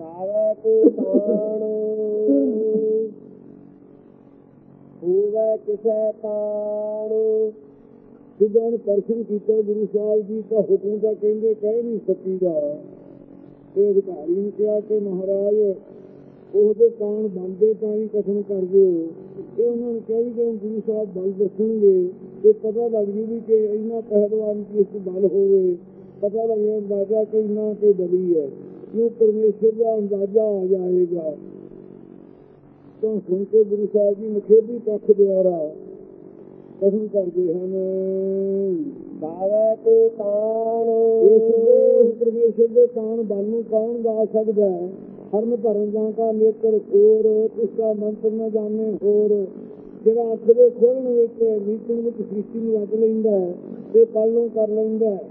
ਗਾਵੇ ਕੋ ਤਾਣ ਹੋਵੇ ਕਿਸੈ ਤਾਣ। ਜਿੱਦਾਂ ਪਰਸ਼ਨ ਕੀਤਾ ਗੁਰੂ ਸਾਹਿਬ ਜੀ, ਤਾਂ ਹੁਕਮ ਤਾਂ ਕਹਿੰਦੇ ਕਹਿ ਨਹੀਂ ਸਕੀਦਾ। ਤੇ ਅਧਿਕਾਰੀ ਨੇ ਕਿਹਾ ਕਿ ਮਹਾਰਾਜ, ਉਹਦੇ ਕਾਨ ਬੰਦੇ ਤਾਂ ਹੀ ਕਥਨ ਕਰ ਦਿਓ ਇਹ ਉਹਨਾਂ ਨੂੰ ਕਹਿ ਵੀ ਗੁਰੂ ਸਾਹਿਬ ਬਲ ਦੱਸਣਗੇ। ਤੇ ਪਤਾ ਲੱਗ ਜੂ ਵੀ ਕਿ ਇੰਨਾ ਪਹਿਲਵਾਨ ਕੀ ਇਸ ਬਲ ਹੋਵੇ। ਪਤਾ ਲੱਗ ਜਾਂਦਾ ਅੰਦਾਜ਼ਾ ਕਿ ਇੰਨਾ ਕਿ ਬਲੀ ਹੈ। ਕਿਉਂ ਪਰਮੇਸ਼ਰ ਦਾ ਅੰਦਾਜ਼ਾ ਆ ਜਾਏਗਾ ਤਾਂ ਸੁਣ ਕੇ ਗੁਰੂ ਸਾਹਿਬ ਜੀ ਮੁਖੇਦੀ ਪੱਖ ਦੁਆਰਾ ਕਥਨ ਕਰਦੇ ਹਨ। ਗਾਵੇ ਕੋ ਤਾਣ। ਇਸ ਦੇ ਪਰਮੇਸ਼ਰ ਦੇ ਕਾਨ ਬਲ ਨੂੰ ਕੌਣ ਗਾ ਸਕਦਾ ਹੈ? ਹਰਨ ਭਰਨ ਜਾਂ ਕਾ ਨੇਤਰ ਹੋਰ ਇਸ ਦਾ ਮੰਤਰ ਨਾ ਜਾਣੇ ਹੋਰ। ਜਿਹੜਾ ਅੱਖ ਦੇ ਖੋਲਣ ਵਿੱਚ ਮੀਟਿੰਗ ਵਿੱਚ ਸ੍ਰਿਸ਼ਟੀ ਨੂੰ ਰੱਖ ਲੈਂਦਾ ਹੈ ਤੇ ਨੂੰ ਕਰ ਲੈਂਦਾ ਹੈ।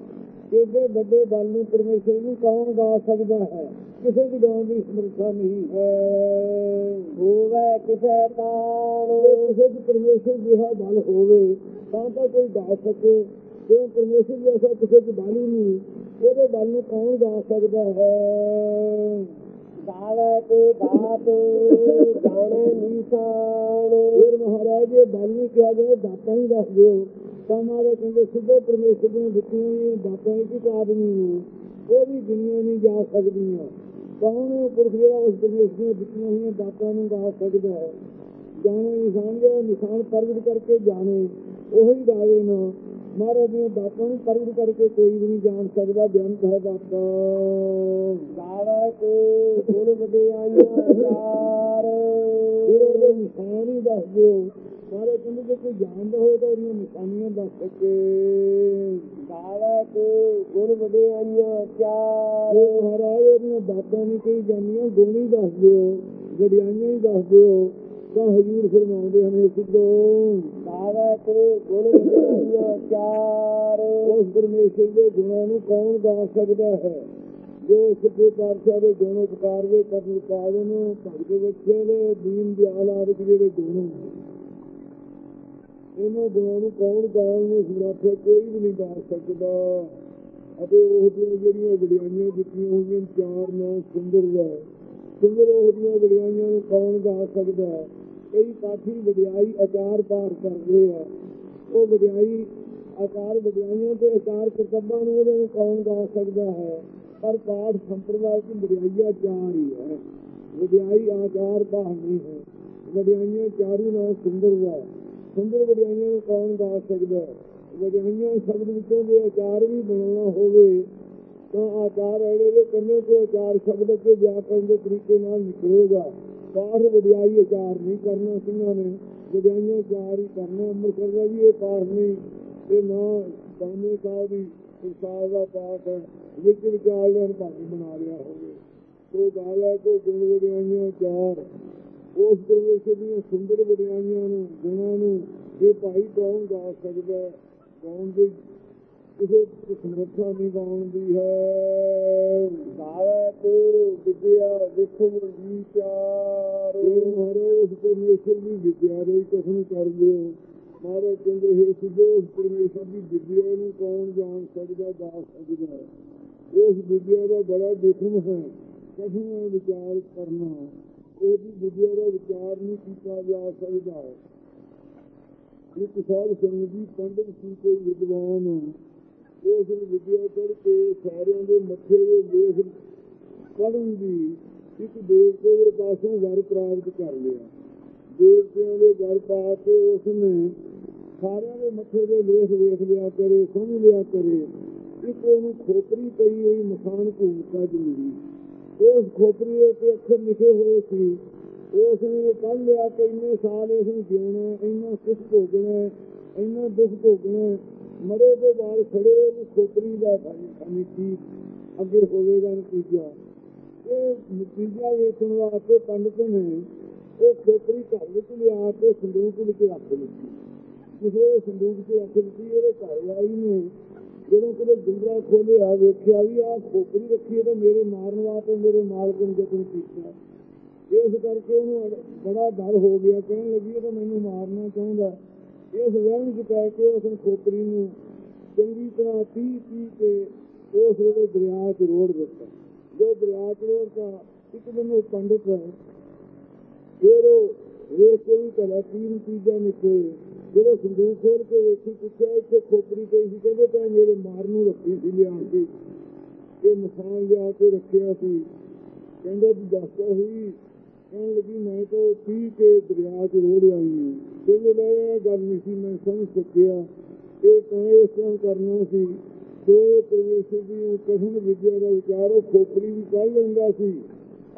ਇਹਦੇ ਵੱਡੇ ਬਲ ਨੂੰ ਪਰਮੇਸ਼ਰ ਨੂੰ ਕੌਣ ਗਾ ਸਕਦਾ ਹੈ? ਕਿਸੇ ਦੀ ਗਾਉਣ ਦੀ ਸਮਰੱਥਾ ਨਹੀਂ। ਹੈ ਹੋਵੇ ਕਿਸੈ ਤਾਣ। ਕਿਸੇ ਦੀ ਪਰਮੇਸ਼ਰ ਜਿਹਾ ਬਲ ਹੋਵੇ ਤਾਂ ਤਾਂ ਕੋਈ ਗਾ ਸਕੇ। ਕਿਉਂ ਪਰਮੇਸ਼ਰ ਜੈਸਾ ਕਿਸੇ ਦੀ ਬਾਲੀ ਨਹੀਂ ਉਹਦੇ ਬਲ ਨੂੰ ਕੌਣ ਗਾ ਸਕਦਾ ਹੈ? ਗਾਵੇ ਕੋ ਦਾਤ ਜਾਣੇ ਨਿਸ਼ਾਨ ਫਿਰ ਮਹਾਰਾਜ ਇਹ ਬਲ ਨਹੀਂ ਕਿਹਾ ਗਿਆ ਦਾਤਾ ਹੀ ਦੱਸ ਦਿਓ। ਤਾਂ ਮਾਰੇ ਕਹਿੰਦੇ ਸਿੱਧੇ ਪਰਮੇਸ਼ਰ ਦੀਆਂ ਦਿੱਤੀਆਂ ਹੋਈਆਂ ਦਾਤਾਂ ਇੱਕ ਆਦਮੀ ਨੂੰ ਉਹ ਵੀ ਗਿਣੀਆਂ ਨਹੀਂ ਜਾ ਸਕਦੀਆਂ। ਕੌਣ ਉਹ ਪੁਰਖ ਜਿਹੜਾ ਉਸ ਪਰਮੇਸ਼ਰ ਦੀਆਂ ਦਿੱਤੀਆਂ ਹੋਈਆਂ ਦਾਤਾਂ ਨੂੰ ਗਾ ਸਕਦਾ ਹੈ। ਜਾਣੇ ਨਿਸ਼ਾਨ ਜਿਹੜਾ ਨਿਸ਼ਾਨ ਪ੍ਰਗਟ ਕਰਕੇ ਜਾਣੇ ਉਹੀ ਗਾਵੇ ਨਾ। ਮਹਾਰਾਜ ਦੀਆਂ ਦਾਤਾਂ ਨੂੰ ਪ੍ਰਗਟ ਕਰਕੇ ਕੋਈ ਵੀ ਨਹੀਂ ਜਾਣ ਸਕਦਾ ਬੇਅੰਤ ਹੈ ਦਾਤਾ ਗਾਵੇ ਕੋ ਗੁਣ ਵਡਿਆਈਆਂ ਚਾਰ। ਉਹਦੇ ਨਿਸ਼ਾਨ ਹੀ ਦੱਸ ਦਿਓ। ਸਾਰੇ ਕਹਿੰਦੇ ਜੇ ਕੋਈ ਜਾਣਦਾ ਹੋਵੇ ਤਾਂ ਉਹਦੀਆਂ ਨਿਸ਼ਾਨੀਆਂ ਦੱਸ ਸਕੇ। ਗਾਵੇ ਕੋ ਗੁਣ ਵਡਿਆਈਆਂ ਚਾਰ ਜੇ ਮਹਾਰਾਜ ਉਹਦੀਆਂ ਬਾਤਾਂ ਨਹੀਂ ਕਹੀ ਜਾਂਦੀਆਂ ਗੁਣ ਹੀ ਦੱਸ ਦਿਓ ਵਡਿਆਈਆਂ ਹੀ ਦੱਸ ਦਿਓ। ਤਾਂ ਹਜ਼ੂਰ ਫਰਮਾਉਂਦੇ ਹਨ ਸਿੱਧੋ। ਗਾਵੇ ਕੋ ਗੁਣ ਵਡਿਆਈਆਂ ਚਾਰ ਉਸ ਪਰਮੇਸ਼ਰ ਦੇ ਗੁਣਾਂ ਨੂੰ ਕੌਣ ਗਾ ਸਕਦਾ ਹੈ? ਜੋ ਸੱਚੇ ਪਾਤਸ਼ਾਹ ਦੇ ਗੁਣ ਉਪਕਾਰ ਦੇ ਕਰਨ ਕਾਰਨ ਭਗਤ ਬੱਚੇ ਦੇ ਦੀਨ ਦਿਆਲ ਆਦਿਕ ਜਿਹੜੇ ਗੁਣ। ਇਹਨਾਂ ਗੁਣਾਂ ਨੂੰ ਕੌਣ ਗਾਉਣ ਨੂੰ ਕੋਈ ਵੀ ਨਹੀਂ ਗਾ ਸਕਦਾ। ਅਤੇ ਉਹ ਦੀਆਂ ਜਿਹੜੀਆਂ ਵਡਿਆਈਆਂ ਦਿੱਤੀਆਂ ਹੋਈਆਂ, ਚਾਰ ਨਾਮ ਸੁੰਦਰ ਦਾ ਸੁੰਦਰ ਉਹ ਦੀਆਂ ਵਡਿਆਈਆਂ ਨੂੰ ਕੌਣ ਗਾ ਸਕਦਾ? ਹੈ ਕਈ ਪਾਠੀ ਵਡਿਆਈ ਆਚਾਰ ਪਾਰ ਕਰਦੇ ਆ। ਉਹ ਵਡਿਆਈ ਆਕਾਰ ਵਡਿਆਈਆਂ ਤੇ ਆਕਾਰ ਕਰਤੱਬਾਂ ਨੂੰ ਉਹਦੇ ਨੂੰ ਕੌਣ ਗਾ ਸਕਦਾ ਹੈ? ਪਰ ਪਾਠ ਸੰਪਰਦਾਇ ਦੀ ਵਡਿਆਈਆਂ ਚਾਰ ਹੀ ਹੈ। ਵਡਿਆਈ ਆਚਾਰ ਭਾਵ ਨਹੀਂ ਹੈ। ਵਡਿਆਈਆਂ ਚਾਰੂ ਨਾਲ ਸੁੰਦਰ ਹੈ ਸੁੰਦਰ ਵਡਿਆਈਆਂ ਨੂੰ ਕੌਣ ਗਾ ਸਕਦਾ? ਵਡਿਆਈਆਂ ਸ਼ਬਦ ਵਿੱਚੋਂ ਜੇ ਆਚਾਰ ਵੀ ਬਣਾਉਣਾ ਹੋਵੇ, ਤਾਂ ਆਚਾਰ ਐੜੇ ਦੇ ਕੰਨੇ ਤੋਂ ਆਕਾਰ ਸ਼ਬਦ ਕੇ ਵਿਆਕਰਨ ਦੇ ਤਰੀਕੇ ਨਾਲ ਨਿਕਲੇਗਾ। ਪਾਠ ਵਡਿਆਈ ਆਚਾਰ ਨਹੀਂ ਕਰਨਾ ਸਿੰਘਾਂ ਨੇ, ਵਡਿਆਈਆਂ ਚਾਰ ਹੀ ਕਰਨਾ ਅੰਮ੍ਰਿਤਸਰ ਦਾ ਵੀ ਇਹ ਪਾਠ ਨਹੀਂ। ਇਹ ਨਾ ਸਾਹਮਣੇ ਸਾਹਿਬ ਵੀ ਸੰਸਾਰ ਦਾ ਪਾਠ ਹੈ, ਵਿੱਚ ਵਿਚਾਰ ਲੈਣ ਭਾਵੇਂ ਬਣਾ ਰਿਹਾ ਹੋਵੇ। ਤੋ ਹੈ, ਕੋਈ ਗੁਣ ਵਡਿਆਈਆਂ ਚਾਰ ਉਸ ਪਰਮੇਸ਼ਰ ਦੀਆਂ ਸੁੰਦਰ ਵਡਿਆਈਆਂ ਨੂੰ ਗੁਣਾਂ ਨੂੰ ਇਹ ਭਾਈ ਕੌਣ ਗਾ ਸਕਦਾ? ਗਾਉਣ ਦੀ ਕਿਸੇ ਸਮਰੱਥਾ ਨਹੀਂ ਗਾਉਣ ਦੀ ਹੈ। ਗਾਵੇ ਕੋ ਵਿਦਿਆ ਵਿਖਮ ਵਿਚਾਰ। ਇਹ ਮਾਰੇ ਉਸ ਪਰਮੇਸ਼ਰ ਦੀ ਵਿਦਿਆ ਦੇ ਕਥਨ ਕਰਦੇ ਹੋ ਮਾਰੇ ਕਹਿੰਦੇ ਹੈ ਸਿੱਧੇ ਉਸ ਪਰਮੇਸ਼ਰ ਦੀ ਵਿਦਿਆ ਨੂੰ ਕੌਣ ਜਾਣ ਸਕਦਾ ਗਾ ਸਕਦਾ ਉਸ ਵਿਦਿਆ ਦਾ ਬੜਾ ਵਿਖਮ ਹੈ। ਕਥਨ ਵਿਚਾਰ ਕਰਨਾ। ਉਹਦੀ ਵਿਦਿਆ ਦਾ ਵਿਚਾਰ ਨਹੀਂ ਕੀਤਾ ਜਾ ਸਕਦਾ। ਇੱਕ ਸਾਧ ਸੰਗਤ ਜੀ ਪੰਡਤ ਸੀ, ਕੋਈ ਵਿਦਵਾਨ। ਉਸ ਨੂੰ ਵਿਦਿਆ ਪੜ੍ਹ ਕੇ ਸਾਰਿਆਂ ਦੇ ਮੱਥੇ ਦੇ ਲੇਖ ਪੜ੍ਹਨ ਦੀ ਇੱਕ ਦੇਵਤੇ ਦੇ ਪਾਸੋਂ ਵਰ ਪ੍ਰਾਪਤ ਕਰ ਲਿਆ। ਦੇਵਤਿਆਂ ਦੇ ਵਰ ਪਾ ਕੇ ਉਸ ਨੇ ਸਾਰਿਆਂ ਦੇ ਮੱਥੇ ਦੇ ਲੇਖ ਵੇਖ ਲਿਆ ਕਰੇ ਸਮਝ ਲਿਆ ਕਰੇ। ਇੱਕ ਉਹਨੂੰ ਖੋਪਰੀ ਪਈ ਹੋਈ ਮਖਾਨ ਭੂਮਿਕਾ ਚ ਮਿਲੀ ਉਸ ਖੋਪਰੀ ਉੱਤੇ ਅੱਖਰ ਲਿਖੇ ਹੋਏ ਸੀ। ਉਸ ਨੇ ਪੜ੍ਹ ਲਿਆ ਕਿ ਇੰਨੇ ਸਾਲ ਇਸ ਨੂੰ ਜਿਉਣਾ, ਇੰਨਾ ਸੁਖ ਭੋਗਣਾ, ਇੰਨਾ ਦੁੱਖ ਭੋਗਣਾ। ਮਰੇ ਦੇ ਬਾਅਦ ਖੜੇ ਨੂੰ ਖੋਪਰੀ ਦਾ ਖਾਣੀ ਕੀ ਅੱਗੇ ਹੋਵੇਗਾ ਨਤੀਜਾ। ਇਹ ਨਤੀਜਾ ਵੇਖਣ ਵਾਸਤੇ ਪੰਡਤ ਨੇ ਉਹ ਖੋਪਰੀ ਘਰ ਵਿੱਚ ਲਿਆ ਕੇ ਸੰਦੂਕ ਵਿੱਚ ਰੱਖ ਦਿੱਤੀ। ਕਿਸੇ ਸੰਦੂਕ 'ਚ ਰੱਖ ਦਿੱਤੀ ਇਹਦੇ ਘਰ ਵਾਲੀ ਨੇ ਜਦੋਂ ਕਿਤੇ ਜਿੰਦਰਾ ਖੋਲਿਆ ਵੇਖਿਆ ਵੀ ਆਹ ਖੋਪਰੀ ਰੱਖੀ ਤਾਂ ਮੇਰੇ ਮਾਰਨ ਵਾਸਤੇ ਮੇਰੇ ਮਾਲਕ ਨੇ ਜਤਨ ਕੀਤਾ ਇਸ ਕਰਕੇ ਉਹਨੂੰ ਬੜਾ ਡਰ ਹੋ ਗਿਆ। ਕਹਿਣ ਲੱਗੀ, ਇਹ ਤਾਂ ਮੈਨੂੰ ਮਾਰਨਾ ਚਾਹੁੰਦਾ। ਇਸ ਵਹਿਮ 'ਚ ਪੈ ਕੇ ਉਸ ਖੋਪਰੀ ਨੂੰ ਚੰਗੀ ਤਰ੍ਹਾਂ ਪੀ ਪੀ ਕੇ ਉਸ ਵੇਲੇ ਦਰਿਆ 'ਚ ਰੋੜ ਦਿੱਤਾ। ਜੋ ਦਰਿਆ 'ਚ ਰੋੜਤਾ ਇੱਕ ਦਿਨ ਉਹ ਪੰਡਿਤ ਹੈ ਫਿਰ ਉਹ ਵੇਖ ਕੇ ਵੀ ਕਲਾ ਤੀਨ ਚੀਜ਼ਾਂ ਨਿਕਲੇ। ਜਦੋਂ ਸੰਦੂਕ ਖੋਲ ਕੇ ਵੇਖੀ, ਪੁੱਛਿਆ ਇੱਥੇ ਖੋਪੜੀ ਪਈ ਸੀ, ਕਹਿੰਦੇ ਤਾਂ ਮੇਰੇ ਮਾਰ ਨੂੰ ਰੱਖੀ ਸੀ ਲਿਆ ਕੇ ਇਹ ਮਸਾਨ ਲਿਆ ਕੇ ਰੱਖਿਆ ਸੀ। ਕਹਿੰਦੇ ਵੀ ਦੱਸ ਹੋਈ ਕਹਿਣ ਲੱਗੀ, ਮੈਂ ਤਾਂ ਪੀ ਕੇ ਦਰਿਆ 'ਚ ਰੋੜ ਆਈ ਹਾਂ ਕਹਿੰਦੇ, ਲੈ, ਇਹ ਗੱਲ ਨਹੀਂ ਸੀ, ਮੈਂ ਸਮਝ ਸਕਿਆ। ਇਹ ਤਾਂ ਇਸ ਤਰ੍ਹਾਂ ਕਰਨਾ ਸੀ। ਤੇ ਪਰਮੇਸ਼ਰ ਦੀ ਕਠਿਨ ਵਿਦਿਆ ਦਾ ਵਿਚਾਰ, ਉਹ ਖੋਪੜੀ ਵੀ ਕੱਢ ਲੈਂਦਾ ਸੀ,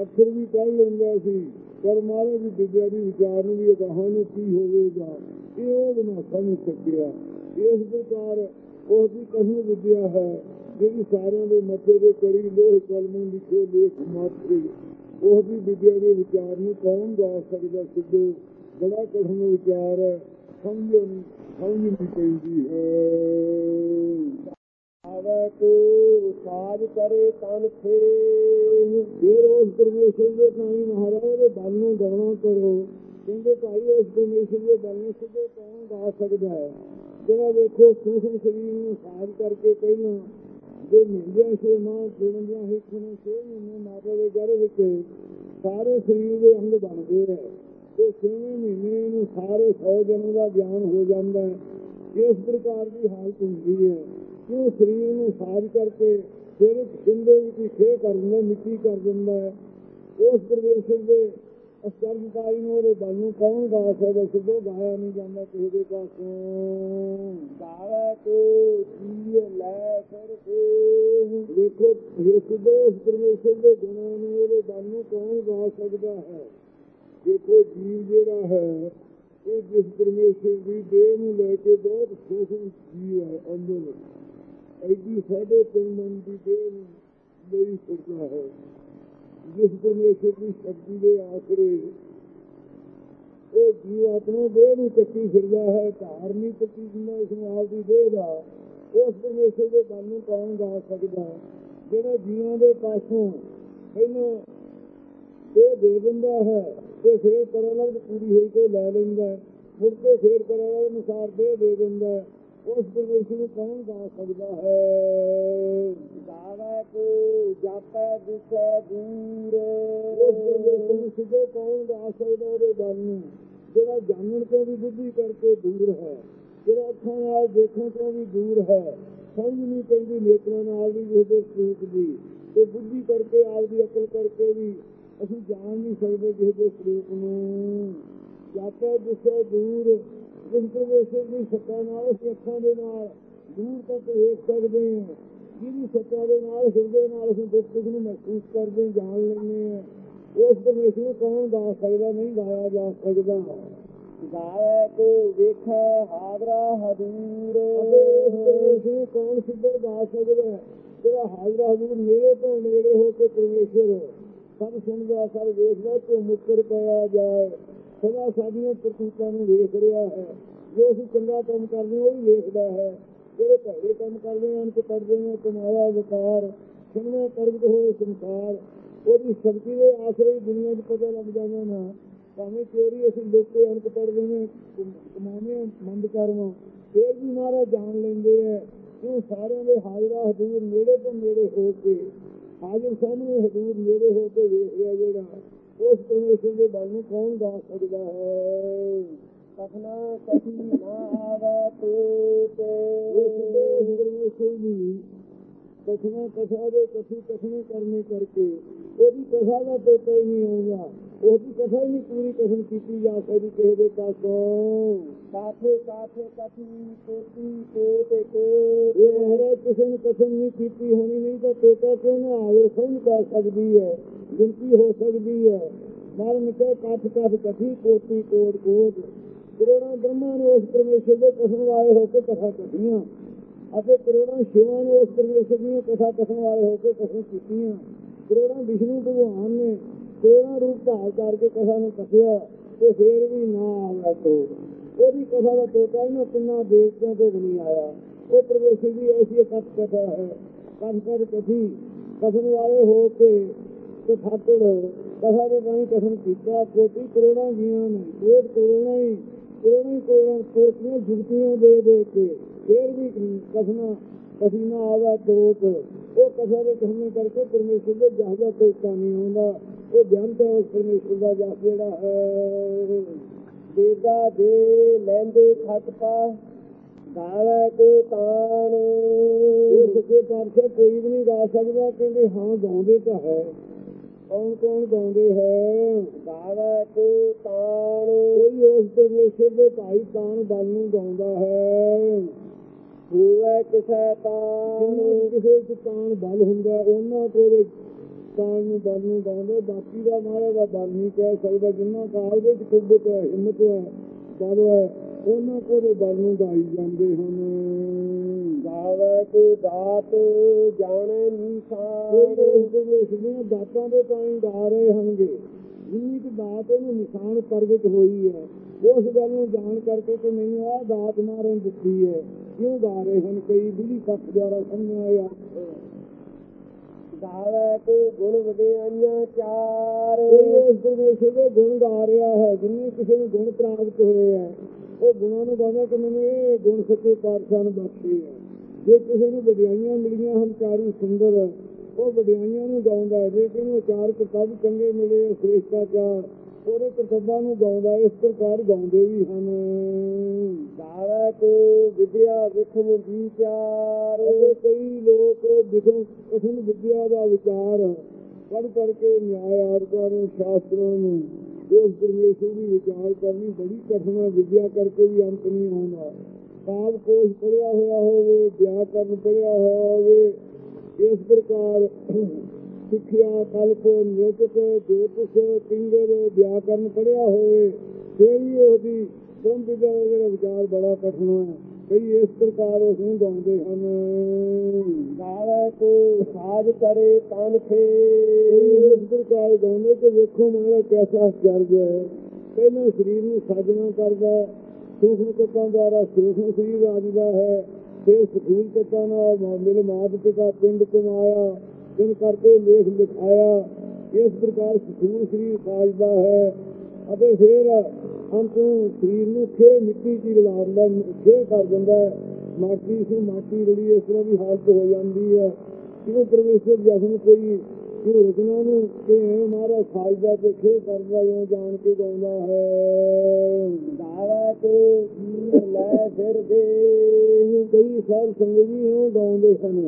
ਅੱਖਰ ਵੀ ਕੱਢ ਲੈਂਦਾ ਸੀ। ਪਰ ਮਾਰੇ ਦੀ ਵਿਦਿਆ ਦੀ ਵਿਚਾਰ ਨੂੰ ਵੀ ਅਗਾਹਾਂ ਨੂੰ ਕੀ ਹੋਵੇਗਾ? ਇਹ ਉਹ ਬਣਾ ਸਮਝ ਸਕਿਆ ਇਸ ਪ੍ਰਕਾਰ ਉਸ ਦੀ ਕਠਿਨ ਵਿਦਿਆ ਹੈ, ਜਿਹੜੀ ਸਾਰਿਆਂ ਦੇ ਮੱਥੇ ਦੇ ਕਰੀ ਲੋਹ ਕਲਮੋਂ ਲਿਖੇ ਲੇਖ ਮਾਤਰੇ। ਉਹ ਦੀ ਵਿਦਿਆ ਦੇ ਵਿਚਾਰ ਨੂੰ ਕੌਣ ਗਾ ਸਕਦਾ ਸਿੱਧੂ? ਬੜਾ ਕਠਿਨ ਵਿਚਾਰ ਹੈ। ਸਮਝਣ, ਸਮਝਣੀ ਪੈਂਦੀ ਹੈ। ਆਵੇ ਕੋ ਸਾਜ ਕਰੇ ਤਨ ਥੇ ਫਿਰ ਉਸ ਪਰਮੇਸ਼ਰ ਦੇ ਨਾਮੀ ਮਹਾਰਾਜ ਦੇ ਬਲ ਨੂੰ ਗਵਣਾ ਕਰੋ। ਕਹਿੰਦੇ ਭਾਈ, ਉਸ ਪਰਮੇਸ਼ਰ ਦੇ ਬਲ ਸਿੱਧੇ ਕੌਣ ਗਾ ਸਕਦਾ ਹੈ। ਜਿਹੜਾ ਵੇਖੋ ਸੂਖਮ ਸਰੀਰ ਨੂੰ ਸਾਜ ਕਰਕੇ ਪਹਿਲਾਂ ਜੇ ਮਹੀਨਿਆਂ ਛੇ ਮਾਹ ਜੁੜਨਦੀਆਂ ਹਿੱਕ ਨੂੰ ਛੇ ਮਹੀਨੇ ਮਾਤਾ ਦੇ ਗਰਭ ਵਿੱਚ ਸਾਰੇ ਸਰੀਰ ਦੇ ਅੰਗ ਬਣਦੇ ਹੈ ਤੇ ਛੇਵੇਂ ਮਹੀਨੇ ਨੂੰ ਸਾਰੇ ਸੌ ਜਨਮ ਦਾ ਗਿਆਨ ਹੋ ਜਾਂਦਾ ਹੈ। ਇਸ ਪ੍ਰਕਾਰ ਦੀ ਹਾਲਤ ਹੁੰਦੀ ਹੈ। ਕਿ ਉਹ ਸਰੀਰ ਨੂੰ ਸਾਜ ਕਰਕੇ ਫਿਰ ਇੱਕ ਸਿੰਦੇ ਵਿੱਚ ਖੇ ਕਰ ਦਿੰਦਾ, ਮਿੱਟੀ ਕਰ ਦਿੰਦਾ ਹੈ? ਉਸ ਪਰਮੇਸ਼ਰ ਦੇ ਅਸਰਨਕਾਰੀ ਨੂੰ ਉਹਦੇ ਬਲ ਕੌਣ ਗਾ ਸਕਦਾ? ਸਿੱਧੋ ਗਾਇਆ ਨਹੀਂ ਜਾਂਦਾ ਕਿਸੇ ਦੇ ਪਾਸੋਂ। ਗਾਵੇ ਕੋ ਜੀ ਲੈ ਫਿਰ ਤੇ ਦੇਖੋ, ਇਹ ਸਿੱਧੋ ਪਰਮੇਸ਼ਰ ਦੇ ਗੁਣਾਂ ਨੂੰ ਉਹਦੇ ਬਲ ਕੌਣ ਗਾ ਸਕਦਾ ਹੈ? ਦੇਖੋ, ਜੀਵ ਜਿਹੜਾ ਹੈ, ਇਹ ਜਿਸ ਪਰਮੇਸ਼ਰ ਦੀ ਦੇਹ ਨੂੰ ਲੈ ਕੇ ਬਹੁਤ ਸੂਖਮ ਜੀਵ ਹੈ ਅੰਦਰ ਐਡੀ ਸਾਡੇ ਤਿੰਨ ਮਨ ਦੀ ਦੇਹ ਨੂੰ ਲਈ ਫਿਰਦਾ ਹੈ। ਜਿਸ ਪਰਮੇਸ਼ਰ ਦੀ ਸ਼ਕਤੀ ਦੇ ਆਸਰੇ ਇਹ ਜੀਵ ਆਪਣੇ ਦੇਹ ਨੂੰ ਚੱਕੀ ਫਿਰਦਾ ਹੈ ਧਾਰਨੀ ਚੱਕੀ ਜਿੰਨਾ ਇਸ ਮਾਲ ਦੀ ਦੇਹ ਦਾ, ਉਸ ਪਰਮੇਸ਼ਰ ਦੇ ਬਲ ਨੂੰ ਕੌਣ ਗਾ ਸਕਦਾ? ਜਿਹੜਾ ਜੀਵਾਂ ਦੇ ਪਾਸੋਂ ਪਹਿਲਾਂ ਇਹ ਦੇ ਦਿੰਦਾ ਹੈ ਤੇ ਫਿਰ ਪਰਲਗ ਪੂਰੀ ਹੋਈ ਤੇ ਲੈ ਲੈਂਦਾ ਮੁੜ ਕੇ ਫਿਰ ਪਰਲਗ ਅਨੁਸਾਰ ਦੇ ਦੇ ਦਿੰਦਾ ਹੈ। ਉਸ ਪਰਮੇਸ਼ਰ ਨੂੰ ਕੌਣ ਗਾ ਸਕਦਾ ਹੈ? ਗਾਵੇ ਕੋ ਜਾਪੈ ਦਿਸੈ ਦੂਰ। ਉਸ ਪਰਮੇਸ਼ਰ ਨੂੰ ਸਿੱਧੇ ਕੌਣ ਗਾ ਸਕਦਾ ਉਹਦੇ ਬਲ ਨੂੰ? ਜਿਹੜਾ ਜਾਣਨ ਤੋਂ ਵੀ ਬੁੱਧੀ ਕਰਕੇ ਦੂਰ ਹੈ, ਜਿਹੜਾ ਅੱਖਾਂ ਨਾਲ ਦੇਖਣ ਤੋਂ ਵੀ ਦੂਰ ਹੈ, ਸਮਝ ਨਹੀਂ ਪੈਂਦੀ ਨੇਤਰਾਂ ਨਾਲ ਵੀ ਜਿਹਦੇ ਸਰੂਪ ਦੀ। ਤੇ ਬੁੱਧੀ ਕਰਕੇ ਆਪਦੀ ਅਕਲ ਕਰਕੇ ਵੀ ਅਸੀਂ ਜਾਣ ਨਹੀਂ ਸਕਦੇ ਕਿਸੇ ਦੇ ਸਰੂਪ ਨੂੰ। ਜਾਪੇ ਦਿਸੇ ਦੂਰ। ਜਿਸ ਪਰਮੇਸ਼ਰ ਦੀ ਸੱਤਾ ਨਾਲ ਅਸੀਂ ਅੱਖਾਂ ਦੇ ਨਾਲ ਦੂਰ ਤੱਕ ਵੇਖ ਸਕਦੇ ਹਾਂ। ਜਿਹਦੀ ਸੱਤਾ ਦੇ ਨਾਲ ਹਿਰਦੇ ਨਾਲ ਅਸੀਂ ਦੁੱਖ ਨੂੰ ਮਹਿਸੂਸ ਕਰਦੇ ਜਾਣ ਲੈਂਦੇ ਹਾਂ। ਉਸ ਪਰਮੇਸ਼ਰ ਨੂੰ ਕੌਣ ਗਾ ਸਕਦਾ ਨਹੀਂ ਗਾਇਆ ਜਾ ਸਕਦਾ। ਗਾਵੇ ਕੋ ਵੇਖੈ ਹਦੂਰ। ਅਤੇ ਉਸ ਪਰਮੇਸ਼ਰ ਕੌਣ ਸਿੱਧੇ ਗਾ ਸਕਦਾ ਜਿਹੜਾ ਹਾਜ਼ਰ ਹਜ਼ੂਰ ਨੇੜੇ ਤੋਂ ਨੇੜੇ ਹੋ ਕੇ ਪਰਮੇਸ਼ਰ ਸਭ ਸੁਣਦਾ ਸਭ ਵੇਖਦਾ ਤੇ ਮੁੱਕਰ ਪਿਆ ਜਾਏ। ਸਦਾ ਸਾਡੀਆਂ ਕਰਤੂਤਾਂ ਨੂੰ ਵੇਖ ਰਿਹਾ ਹੈ। ਜੋ ਅਸੀਂ ਚੰਗਾ ਕੰਮ ਕਰਦੇ ਹਾਂ, ਉਹ ਵੀ ਵੇਖਦਾ ਹੈ। ਜਿਹੜੇ ਭੈੜੇ ਕੰਮ ਕਰਦੇ ਹਾਂ ਅਨਕ ਪੜਦੇ ਹਾਂ ਕਮਾਇਆ ਵਕਾਰ ਸੁਣਵੇਂ ਪ੍ਰਗਟ ਹੋਏ ਸੰਸਾਰ, ਉਹਦੀ ਸ਼ਕਤੀ ਦੇ ਆਸਰੇ ਹੀ ਦੁਨੀਆ 'ਚ ਪਤਾ ਲੱਗ ਜਾਂਦਾ ਨਾ। ਭਾਵੇਂ ਚੋਰੀ ਅਸੀਂ ਲੋਕੇ ਅਨਕ ਪੜਦੇ ਨੇ ਕਮਾਉਣੇ ਮੰਦ ਕਰਮੋਂ ਫੇਰ ਵੀ ਮਹਾਰਾਜ ਜਾਣ ਲੈਂਦੇ ਐ ਉਹ ਸਾਰਿਆਂ ਦੇ ਹਾਜ਼ਰਾ ਹਜ਼ੂਰ ਨੇੜੇ ਤੋਂ ਨੇੜੇ ਹੋ ਕੇ, ਹਾਜ਼ਰ ਸਾਹਮਣੇ ਹਜ਼ੂਰ ਨੇੜੇ ਹੋ ਕੇ ਵੇਖ ਰਿਹਾ ਜਿਹੜਾ ਉਸ ਪਰਮੇਸ਼ਰ ਦੇ ਬਲ ਨੂੰ ਕੌਣ ਗਾ ਸਕਦਾ ਹੈ? ਕਥਨਾ ਕਥੀ ਨਾ ਆਵੇ ਤੂਤ ਉਸ ਦੇ ਪਰਮੇਸ਼ਰ ਦੀ ਕਥਨਾ ਕਥਾ ਦੇ ਕਥੀ ਕਥਨੇ ਕਰਨੇ ਕਰਕੇ ਉਹਦੀ ਕਥਾ ਦਾ ਤੋਤਾ ਹੀ ਨਹੀਂ ਆਉਂਦਾ। ਉਹਦੀ ਕਥਾ ਹੀ ਨਹੀਂ ਪੂਰੀ ਕਥਨ ਕੀਤੀ ਜਾ ਸਕਦੀ ਕਿਸੇ ਦੇ ਪਾਸੋਂ। ਕਾਥੇ ਕਾਥੇ ਕਥੀ ਕੋਤੀ ਕੋ ਤੇ ਕੋ ਇਹ ਮਹਾਰਾਜ ਕਿਸੇ ਨੇ ਕਸਮ ਨਹੀਂ ਕੀਤੀ ਹੋਣੀ ਨਹੀਂ ਤਾਂ ਤੋਤਾ ਕਿਉਂ ਨਾ ਆਵੇ? ਸਮਝ ਕਰ ਸਕਦੀ ਹੈ? ਗਿਣਤੀ ਹੋ ਸਕਦੀ ਹੈ। ਮਰਨ ਕੇ ਕੱਠ ਕੱਠ ਕਥੀ ਕੋਟੀ ਕੋਟ ਕੋਟ। ਕਰੋੜਾਂ ਬ੍ਰਹਮਾ ਨੇ ਉਸ ਪਰਮੇਸ਼ਰ ਦੇ ਕਸਮ ਵਾਲੇ ਹੋ ਕੇ ਕਥਾ ਕਥੀਆਂ ਅਤੇ ਕਰੋੜਾਂ ਸ਼ਿਵਾਂ ਨੇ ਉਸ ਪਰਮੇਸ਼ਰ ਦੀਆਂ ਕਥਾ ਕਥਨ ਵਾਲੇ ਹੋ ਕੇ ਕਥਾ ਕੀਤੀਆਂ। ਕਰੋੜਾਂ ਵਿਸ਼ਨੂੰ ਭਗਵਾਨ ਨੇ ਕਰੋੜਾਂ ਰੂਪ ਧਾਰ ਕਰਕੇ ਕਥਾ ਨੂੰ ਕਥਿਆ ਤੇ ਫੇਰ ਵੀ ਨਾ ਆਇਆ ਤੋੜ। ਉਹਦੀ ਕਥਾ ਦਾ ਤੋਤਾ ਇਹਨਾਂ ਤਿੰਨਾਂ ਦੇਵਤਿਆਂ ਤੋਂ ਨਹੀਂ ਆਇਆ। ਉਹ ਪਰਮੇਸ਼ਰ ਦੀ ਐਸੀ ਇਕੱਠ ਕਥਾ ਹੈ। ਕੰਨ ਕਰ ਕਥੀ, ਕਥਨ ਵਾਲੇ ਹੋ ਕੇ ਤੇ ਠਾਕੁਰ ਕਥਾ ਦੇ ਰਾਹੀਂ ਕਥਨ ਕੀਤਾ, ਕੋਟੀ ਕਰੋੜਾਂ ਜੀਵਾਂ ਨੇ ਕੋਟ ਕਰੋੜਾਂ ਹੀ ਕਰੋੜਾਂ ਕਰੋੜਾਂ ਕੋਟੀਆਂ ਜੁਗਤੀਆਂ ਦੇ ਦੇ ਕੇ ਫੇਰ ਵੀ ਕਥਨਾ ਕਥੀਨਾ ਆਵਾ ਤੋਤ ਉਹ ਕਥਾ ਦੇ ਕਥਨੇ ਕਰਕੇ ਪਰਮੇਸ਼ਰ ਦੇ ਜਹਦਾ ਤੋਤਾ ਨਹੀਂ ਹੁੰਦਾ। ਉਹ ਬੇਅੰਤ ਹੈ ਉਸ ਪਰਮੇਸ਼ਰ ਦਾ ਜਸ ਜਿਹੜਾ ਹੈ। ਦੇਗਾ ਦੇ ਲੈਂਦੇ ਖਤ ਪਾ ਗਾਵੇ ਕੋ ਤਾਣ। ਇਹ ਸੱਚੇ ਪਾਤਸ਼ਾਹ ਕੋਈ ਵੀ ਨਹੀਂ ਗਾ ਸਕਦਾ, ਕਹਿੰਦੇ ਹਾਂ, ਗਾਉਂਦੇ ਤਾਂ ਹੈ। ਕੌਣ ਕੌਣ ਗਾਉਂਦੇ ਹੈ। ਗਾਵੇ ਕੋ ਤਾਣ। ਕੋਈ ਉਸ ਪਰਮੇਸ਼ਰ ਦੇ ਭਾਈ ਤਾਨ ਬਲ ਨੂੰ ਗਾਉਂਦਾ ਹੈ। ਹੋਵੇ ਕਿਸੈ ਤਾਣ। ਕਿਸੇ ਚ ਤਾਨ ਬਲ ਹੁੰਦਾ, ਉਹਨਾਂ ਕੋਲ ਤਾਨ ਨੂੰ ਬਲ ਨੂੰ ਗਾਉਂਦੇ। ਬਾਕੀ ਦਾ ਮਹਾਰਾਜ ਦਾ ਬਲ ਨਹੀਂ ਕਹਿ ਸਕਦਾ। ਜਿੰਨਾ ਕਾਲ ਵਿੱਚ ਕੁੱਬਤ ਹੈ ਹਿੰਮਤ ਹੈ ਬਲ ਹੈ ਉਹਨਾਂ ਕੋਲ ਬਲ ਨੂੰ ਗਾਈ ਜਾਂਦੇ ਹਨ। ਗਾਵੇ ਕੋ ਦਾਤ ਜਾਣੇ ਕੋਈ ਨਿਸ਼ਾਨ ਦੀਆਂ ਦਾਤਾਂ ਦੇ ਤਾਂ ਹੀ ਗਾ ਰਹੇ ਹਨਗੇ ਜਿੰਨੀ ਕਿ ਦਾਤ ਉਹਨੂੰ ਨਿਸ਼ਾਨ ਪ੍ਰਗਟ ਹੋਈ ਹੈ। ਉਸ ਗੱਲ ਨੂੰ ਜਾਣ ਕਰਕੇ ਕਿ ਮੈਨੂੰ ਆਹ ਦਾਤ ਮਾਰਨ ਦਿੱਤੀ ਹੈ। ਕਿਉਂ ਗਾ ਰਹੇ ਹਨ ਕਈ ਬੁਰੀ ਪੱਖ ਦੁਆਰਾ ਸਮਝਿਆ ਗਾਵੇ ਕੋ ਗੁਣ ਵਡਿਆਈਆਂ ਚਾਰ। ਕੋਈ ਉਸ ਪਰਮੇਸ਼ਰ ਦੇ ਗੁਣ ਗਾ ਰਿਹਾ ਹੈ ਜਿੰਨੇ ਕਿਸੇ ਨੂੰ ਗੁਣ ਪ੍ਰਾਪਤ ਹੋਏ ਹੈ। ਉਹ ਗੁਣਾਂ ਨੂੰ ਗਾਉਂਦਾ ਕਿ ਮੈਨੂੰ ਇਹ ਗੁਣ ਸੱਚੇ ਪਾਤਸ਼ਾਹ ਨੇ ਬਖਸ਼ੇ ਹੈ। ਜੇ ਕਿਸੇ ਨੂੰ ਵਡਿਆਈਆਂ ਮਿਲੀਆਂ ਹਨ ਚਾਰੂ ਸੁੰਦਰ ਉਹ ਵਡਿਆਈਆਂ ਨੂੰ ਗਾਉਂਦਾ ਜੇ ਕਿਸੇ ਨੂੰ ਚਾਰ ਕਿਤਾਬ ਚੰਗੇ ਮਿਲੇ ਸ੍ਰੇਸ਼ਟਾਚਾਰ ਉਹਦੇ ਕਰਤੱਵਾਂ ਨੂੰ ਗਾਉਂਦਾ ਇਸ ਪ੍ਰਕਾਰ ਗਾਉਂਦੇ ਵੀ ਹਨ। ਗਾਵੇ ਕੋ ਵਿਦਿਆ ਵਿਖਮ ਵਿਚਾਰ। ਕਈ ਲੋਕ ਵਿਖਮ ਕਠਿਨ ਵਿਦਿਆ ਦਾ ਵਿਚਾਰ ਪੜ੍ਹ ਪੜ੍ਹ ਕੇ ਨਿਆਇ ਆਰਕਾਂ ਨੂੰ ਸ਼ਾਸਤਰਾਂ ਨੂੰ ਉਸ ਪਰਮੇਸ਼ਰ ਦੀ ਵਿਚਾਰ ਕਰਨੀ ਬੜੀ ਕਠਿਨ ਵਿਦਿਆ ਕਰਕੇ ਵੀ ਅੰਤ ਨਹੀਂ ਆਉਂਦਾ। ਕਾਵ ਕੋਸ਼ ਪੜਿਆ ਹੋਇਆ ਹੋਵੇ ਵਿਆਕਰਨ ਪੜਿਆ ਹੋਇਆ ਹੋਵੇ ਇਸ ਪ੍ਰਕਾਰ ਸਿੱਖਿਆ ਕਲਪ ਨਿਰਤਕ ਜੋਤਿਸ਼ ਪਿੰਗਰ ਵਿਆਕਰਨ ਪੜਿਆ ਹੋਵੇ ਫਿਰ ਵੀ ਉਹਦੀ ਬ੍ਰਹਮ ਵਿਦਿਆ ਦਾ ਜਿਹੜਾ ਵਿਚਾਰ ਬੜਾ ਕਠਿਨ ਹੈ। ਕਈ ਇਸ ਪ੍ਰਕਾਰ ਉਸ ਨੂੰ ਗਾਉਂਦੇ ਹਨ। ਗਾਵੇ ਕੋ ਸਾਜ ਕਰੇ ਤਨ ਕਈ ਇਸ ਪ੍ਰਕਾਰ ਗਾਉਂਦੇ ਕਿ ਵੇਖੋ ਮਾਰਾ ਕੈਸਾ ਆਸ਼ਚਰਜ ਹੈ। ਪਹਿਲਾਂ ਸਰੀਰ ਨੂੰ ਸਾਜਣਾ ਕਰਦਾ ਹੈ, ਸੂਖਮ ਤੱਤਾਂ ਦੁਆਰਾ ਸੂਖਮ ਸਰੀਰ ਆਜਦਾ ਹੈ। ਫਿਰ ਸਖੂਲ ਤੱਤਾਂ ਨਾਲ ਮ- ਮਾਤ ਪਿਤਾ ਪਿੰਡ ਕਮਾਇਆ ਦਿਨ ਕਰਕੇ ਲੇਖ ਲਿਖਾਇਆ। ਇਸ ਪ੍ਰਕਾਰ ਸਖੂਲ ਸਰੀਰ ਸਾਜਦਾ ਹੈ। ਅਤੇ ਫਿਰ ਅੰਤ ਨੂੰ ਸਰੀਰ ਨੂੰ ਖੇ ਮਿੱਟੀ ਚ ਹੀ ਦਿੰਦਾ ਖੇ ਕਰ ਦਿੰਦਾ ਹੈ। ਮਾਟੀ ਸੀ ਮਾਟੀ ਰਲੀ ਇਸ ਤਰ੍ਹਾਂ ਦੀ ਹਾਲਤ ਹੋ ਜਾਂਦੀ ਹੈ। ਕਿਉਂ ਪਰਮੇਸ਼ਰ ਜਸਨ ਕੋਈ ਕਿਉਂ ਨੂੰ ਕਿ ਐ ਮਹਾਰਾਜ ਸਾਜਦਾ ਤੇ ਖੇ ਕਰਦਾ ਇਉਂ ਜਾਣ ਕੇ ਗਾਉਂਦਾ ਹੈ ਗਾਵੇ ਕੋ ਜੀਵ ਲੈ ਫਿਰ ਦੇ ਕਈ ਸਾਧ ਸੰਗਤ ਜੀ ਗਾਉਂਦੇ ਹਨ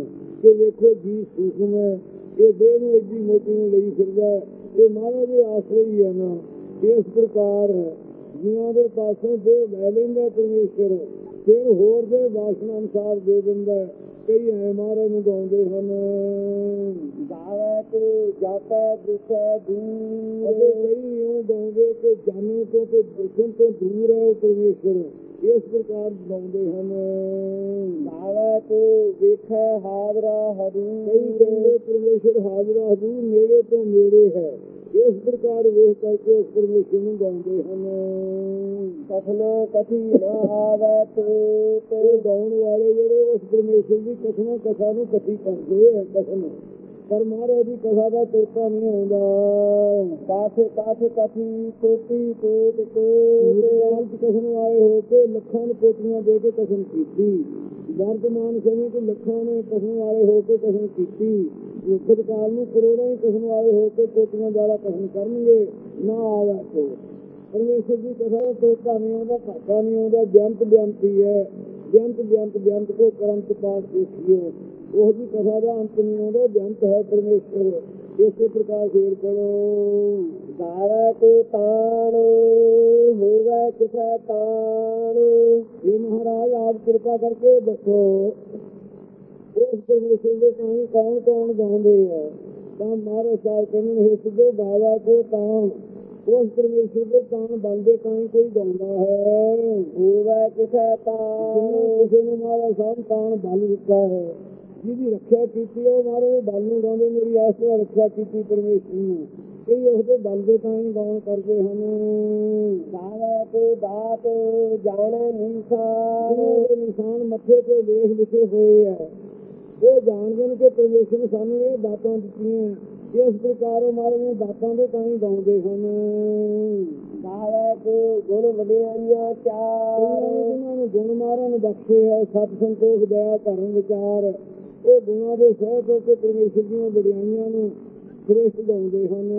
ਕਿ ਵੇਖੋ ਜੀ ਸੂਖਮ ਹੈ ਇਹ ਦੇਹ ਨੂੰ ਐਡੀ ਮੋਟੀ ਨੂੰ ਲਈ ਫਿਰਦਾ ਇਹ ਮਹਾਰਾਜ ਦੇ ਆਸਰੇ ਹੀ ਹੈ ਨਾ ਇਸ ਪ੍ਰਕਾਰ ਜੀਵਾਂ ਦੇ ਪਾਸੋਂ ਦੇ ਲੈ ਲੈਂਦਾ ਪਰਮੇਸ਼ਰ ਫਿਰ ਹੋਰ ਦੇ ਵਾਸਨਾ ਅਨੁਸਾਰ ਦੇ ਦਿੰਦਾ ਕਈ ਐ ਮਹਾਰਾਜ ਨੂੰ ਗਾਉਂਦੇ ਹਨ। ਗਾਵੇ ਕੋ ਜਾਪੈ ਦਿਸੈ ਦੂਰ। ਕਈ ਇਉਂ ਗਾਉਂਦੇ ਕਿ ਜਾਣਨ ਤੋਂ ਤੇ ਦੇਖਣ ਤੋਂ ਦੂਰ ਹੈ ਉਹ ਪਰਮੇਸ਼ਰ ਇਸ ਪ੍ਰਕਾਰ ਗਾਉਂਦੇ ਹਨ। ਗਾਵੇ ਕੋ ਵੇਖੈ ਹਾਦਰਾ ਹਦੂ ਕਈ ਕਹਿੰਦੇ ਪਰਮੇਸ਼ਰ ਹਾਜ਼ਰਾ ਹਜ਼ੂਰ ਨੇੜੇ ਤੋਂ ਨੇੜੇ ਹੈ। ਇਸ ਪ੍ਰਕਾਰ ਵੇਖ ਕਰਕੇ ਉਸ ਪਰਮੇਸ਼ਰ ਨੂੰ ਗਾਉਂਦੇ ਹਨ। ਕਥਨ ਕਥੀ ਨਾ ਆਵੇ ਤੋ ਗਾਉਣ ਵਾਲੇ ਜਿਹੜੇ ਉਸ ਪਰਮੇਸ਼ਰ ਦੀ ਕਥਨਾ ਕਥਾ ਨੂੰ ਕਥੀ ਕਰਦੇ ਹੈ ਕਥਨ। ਪਰ ਮਹਾਰਾਜ ਦੀ ਕਥਾ ਦਾ ਤੋਤਾ ਨਹੀਂ ਆਉਂਦਾ। ਕਾਥੇ ਕਾਥੇ ਕਥੀ ਤੋਤ ਤੋਤ ਭੂਤਕਾਲ ਚ ਕਥਨ ਆਏ ਹੋ ਕੇ ਲੱਖਾਂ ਨੇ ਪੋਤੀਆਂ ਦੇ ਕੇ ਕਥਨ ਕੀਤੀ। ਵਰਤਮਾਨ ਸਮੇਂ ਚ ਲੱਖਾਂ ਨੇ ਕਥਨ ਵਾਲੇ ਹੋ ਕੇ ਕਥਨ ਕੀਤੀ। ਮੁਖਤ ਕਾਲ ਨੂੰ ਕਰੋੜਾਂ ਹੀ ਕਥਨ ਵਾਲੇ ਹੋ ਕੇ ਪੋਤੀਆਂ ਜ਼ਿਆਦਾ ਕਥਨ ਕਰਨਗੇ। ਨਾ ਆਵੇ ਕੋ ਪਰਮੇਸ਼ਰ ਦੀ ਕਥਾ ਦਾ ਤੋਤਾ ਨਹੀਂ ਆਉਂਦਾ ਘਾਟਾ ਨਹੀਂ ਆਉਂਦਾ ਬੇਅੰਤ ਬੇਅੰਤੀ ਹੈ। ਬੇਅੰਤ ਬੇਅੰਤ ਬੇਅੰਤ ਕੋ ਕਰੰਤ ਪਾਸ ਦੇਖਿਓ ਉਹ ਦੀ ਕਥਾ ਦਾ ਅੰਤ ਨਹੀਂ ਆਉਂਦਾ ਬੇਅੰਤ ਹੈ ਪਰਮੇਸ਼ਰ ਇਸੇ ਪ੍ਰਕਾਰ ਫੇਰ ਪੜੋ ਗਾਵੇ ਕੋ ਤਾਣ, ਹੋਵੇ ਕਿਸੈ ਤਾਣ। ਇਹ ਮਹਾਰਾਜ ਆਪ ਕਿਰਪਾ ਕਰਕੇ ਦੱਸੋ ਉਸ ਪਰਮੇਸ਼ਰ ਦੇ ਕਹਾਣੀ ਕੌਣ ਕੌਣ ਗਾਉਂਦੇ ਹੈ ਤਾਂ ਮਹਾਰਾਜ ਸਾਹਿਬ ਕਹਿੰਦੇ ਨੇ ਸਿੱਧੋ ਗਾਵਾ ਕੋ ਤਾਂ ਉਸ ਪਰਮੇਸ਼ਰ ਦੇ ਤਾਣ ਬੰਦੇ ਕਾਈ ਕੋਈ ਗਾਉਂਦਾ ਹੈ। ਹੋਵੇ ਕਿਸੈ ਜਿਨ੍ਹਾਂ ਕਿਸੇ ਨੂੰ ਮਹਾਰਾਜ ਸਾਹਿਬ ਤਾਣ ਬਲ ਦਿੱਤਾ ਹੈ। ਜਿਹਦੀ ਰੱਖਿਆ ਕੀਤੀ ਉਹ ਮਹਾਰਾਜ ਬਲ ਨੂੰ ਗਾਉਂਦੇ ਮੇਰੀ ਐਸ ਤਰ੍ਹਾਂ ਰੱਖਿਆ ਕੀਤੀ ਪਰਮੇਸ਼ਰ। ਨੂੰ ਕਈ ਉਹਦੇ ਬਲ ਦੇ ਤਾਂ ਹੀ ਗਾਉਣ ਕਰਦੇ ਹਨ। ਗਾਵੇ ਕੋ ਦਾਤ ਜਾਣੇ ਨਿਸ਼ਾਨ। ਦੇ ਨਿਸ਼ਾਨ ਮੱਥੇ ਤੇ ਲੇਖ ਲਿਖੇ ਹੋਏ ਹੈ ਉਹ ਜਾਣਦੇ ਨੇ ਕਿ ਪਰਮੇਸ਼ਰ ਨੇ ਸਾਨੂੰ ਇਹ ਦਾਤਾਂ ਦਿੱਤੀਆਂ ਇਸ ਪ੍ਰਕਾਰ ਉਹ ਨੇ ਦਾਤਾਂ ਦੇ ਤਾਂ ਹੀ ਗਾਉਂਦੇ ਹਨ। ਗਾਵੇ ਕੋ ਗੁਣ ਵਡਿਆਈਆਂ ਇਹਨਾਂ ਚਾਰ ਜਿਨ੍ਹਾਂ ਨੂੰ ਗੁਣ ਮਹਾਰਾਜ ਨੇ ਬਖਸ਼ੇ ਹੈ ਸਤ ਸੰਤੋਖ ਦਇਆ ਧਰਮ ਵਿਚਾਰ। ਉਹ ਗੁਣਾਂ ਦੇ ਸਹਿਤ ਹੋ ਕੇ ਪਰਮੇਸ਼ਰ ਦੀਆਂ ਵਡਿਆਈਆਂ ਨੂੰ ਸ੍ਰੇਸ਼ਟ ਗਾਉਂਦੇ ਹਨ।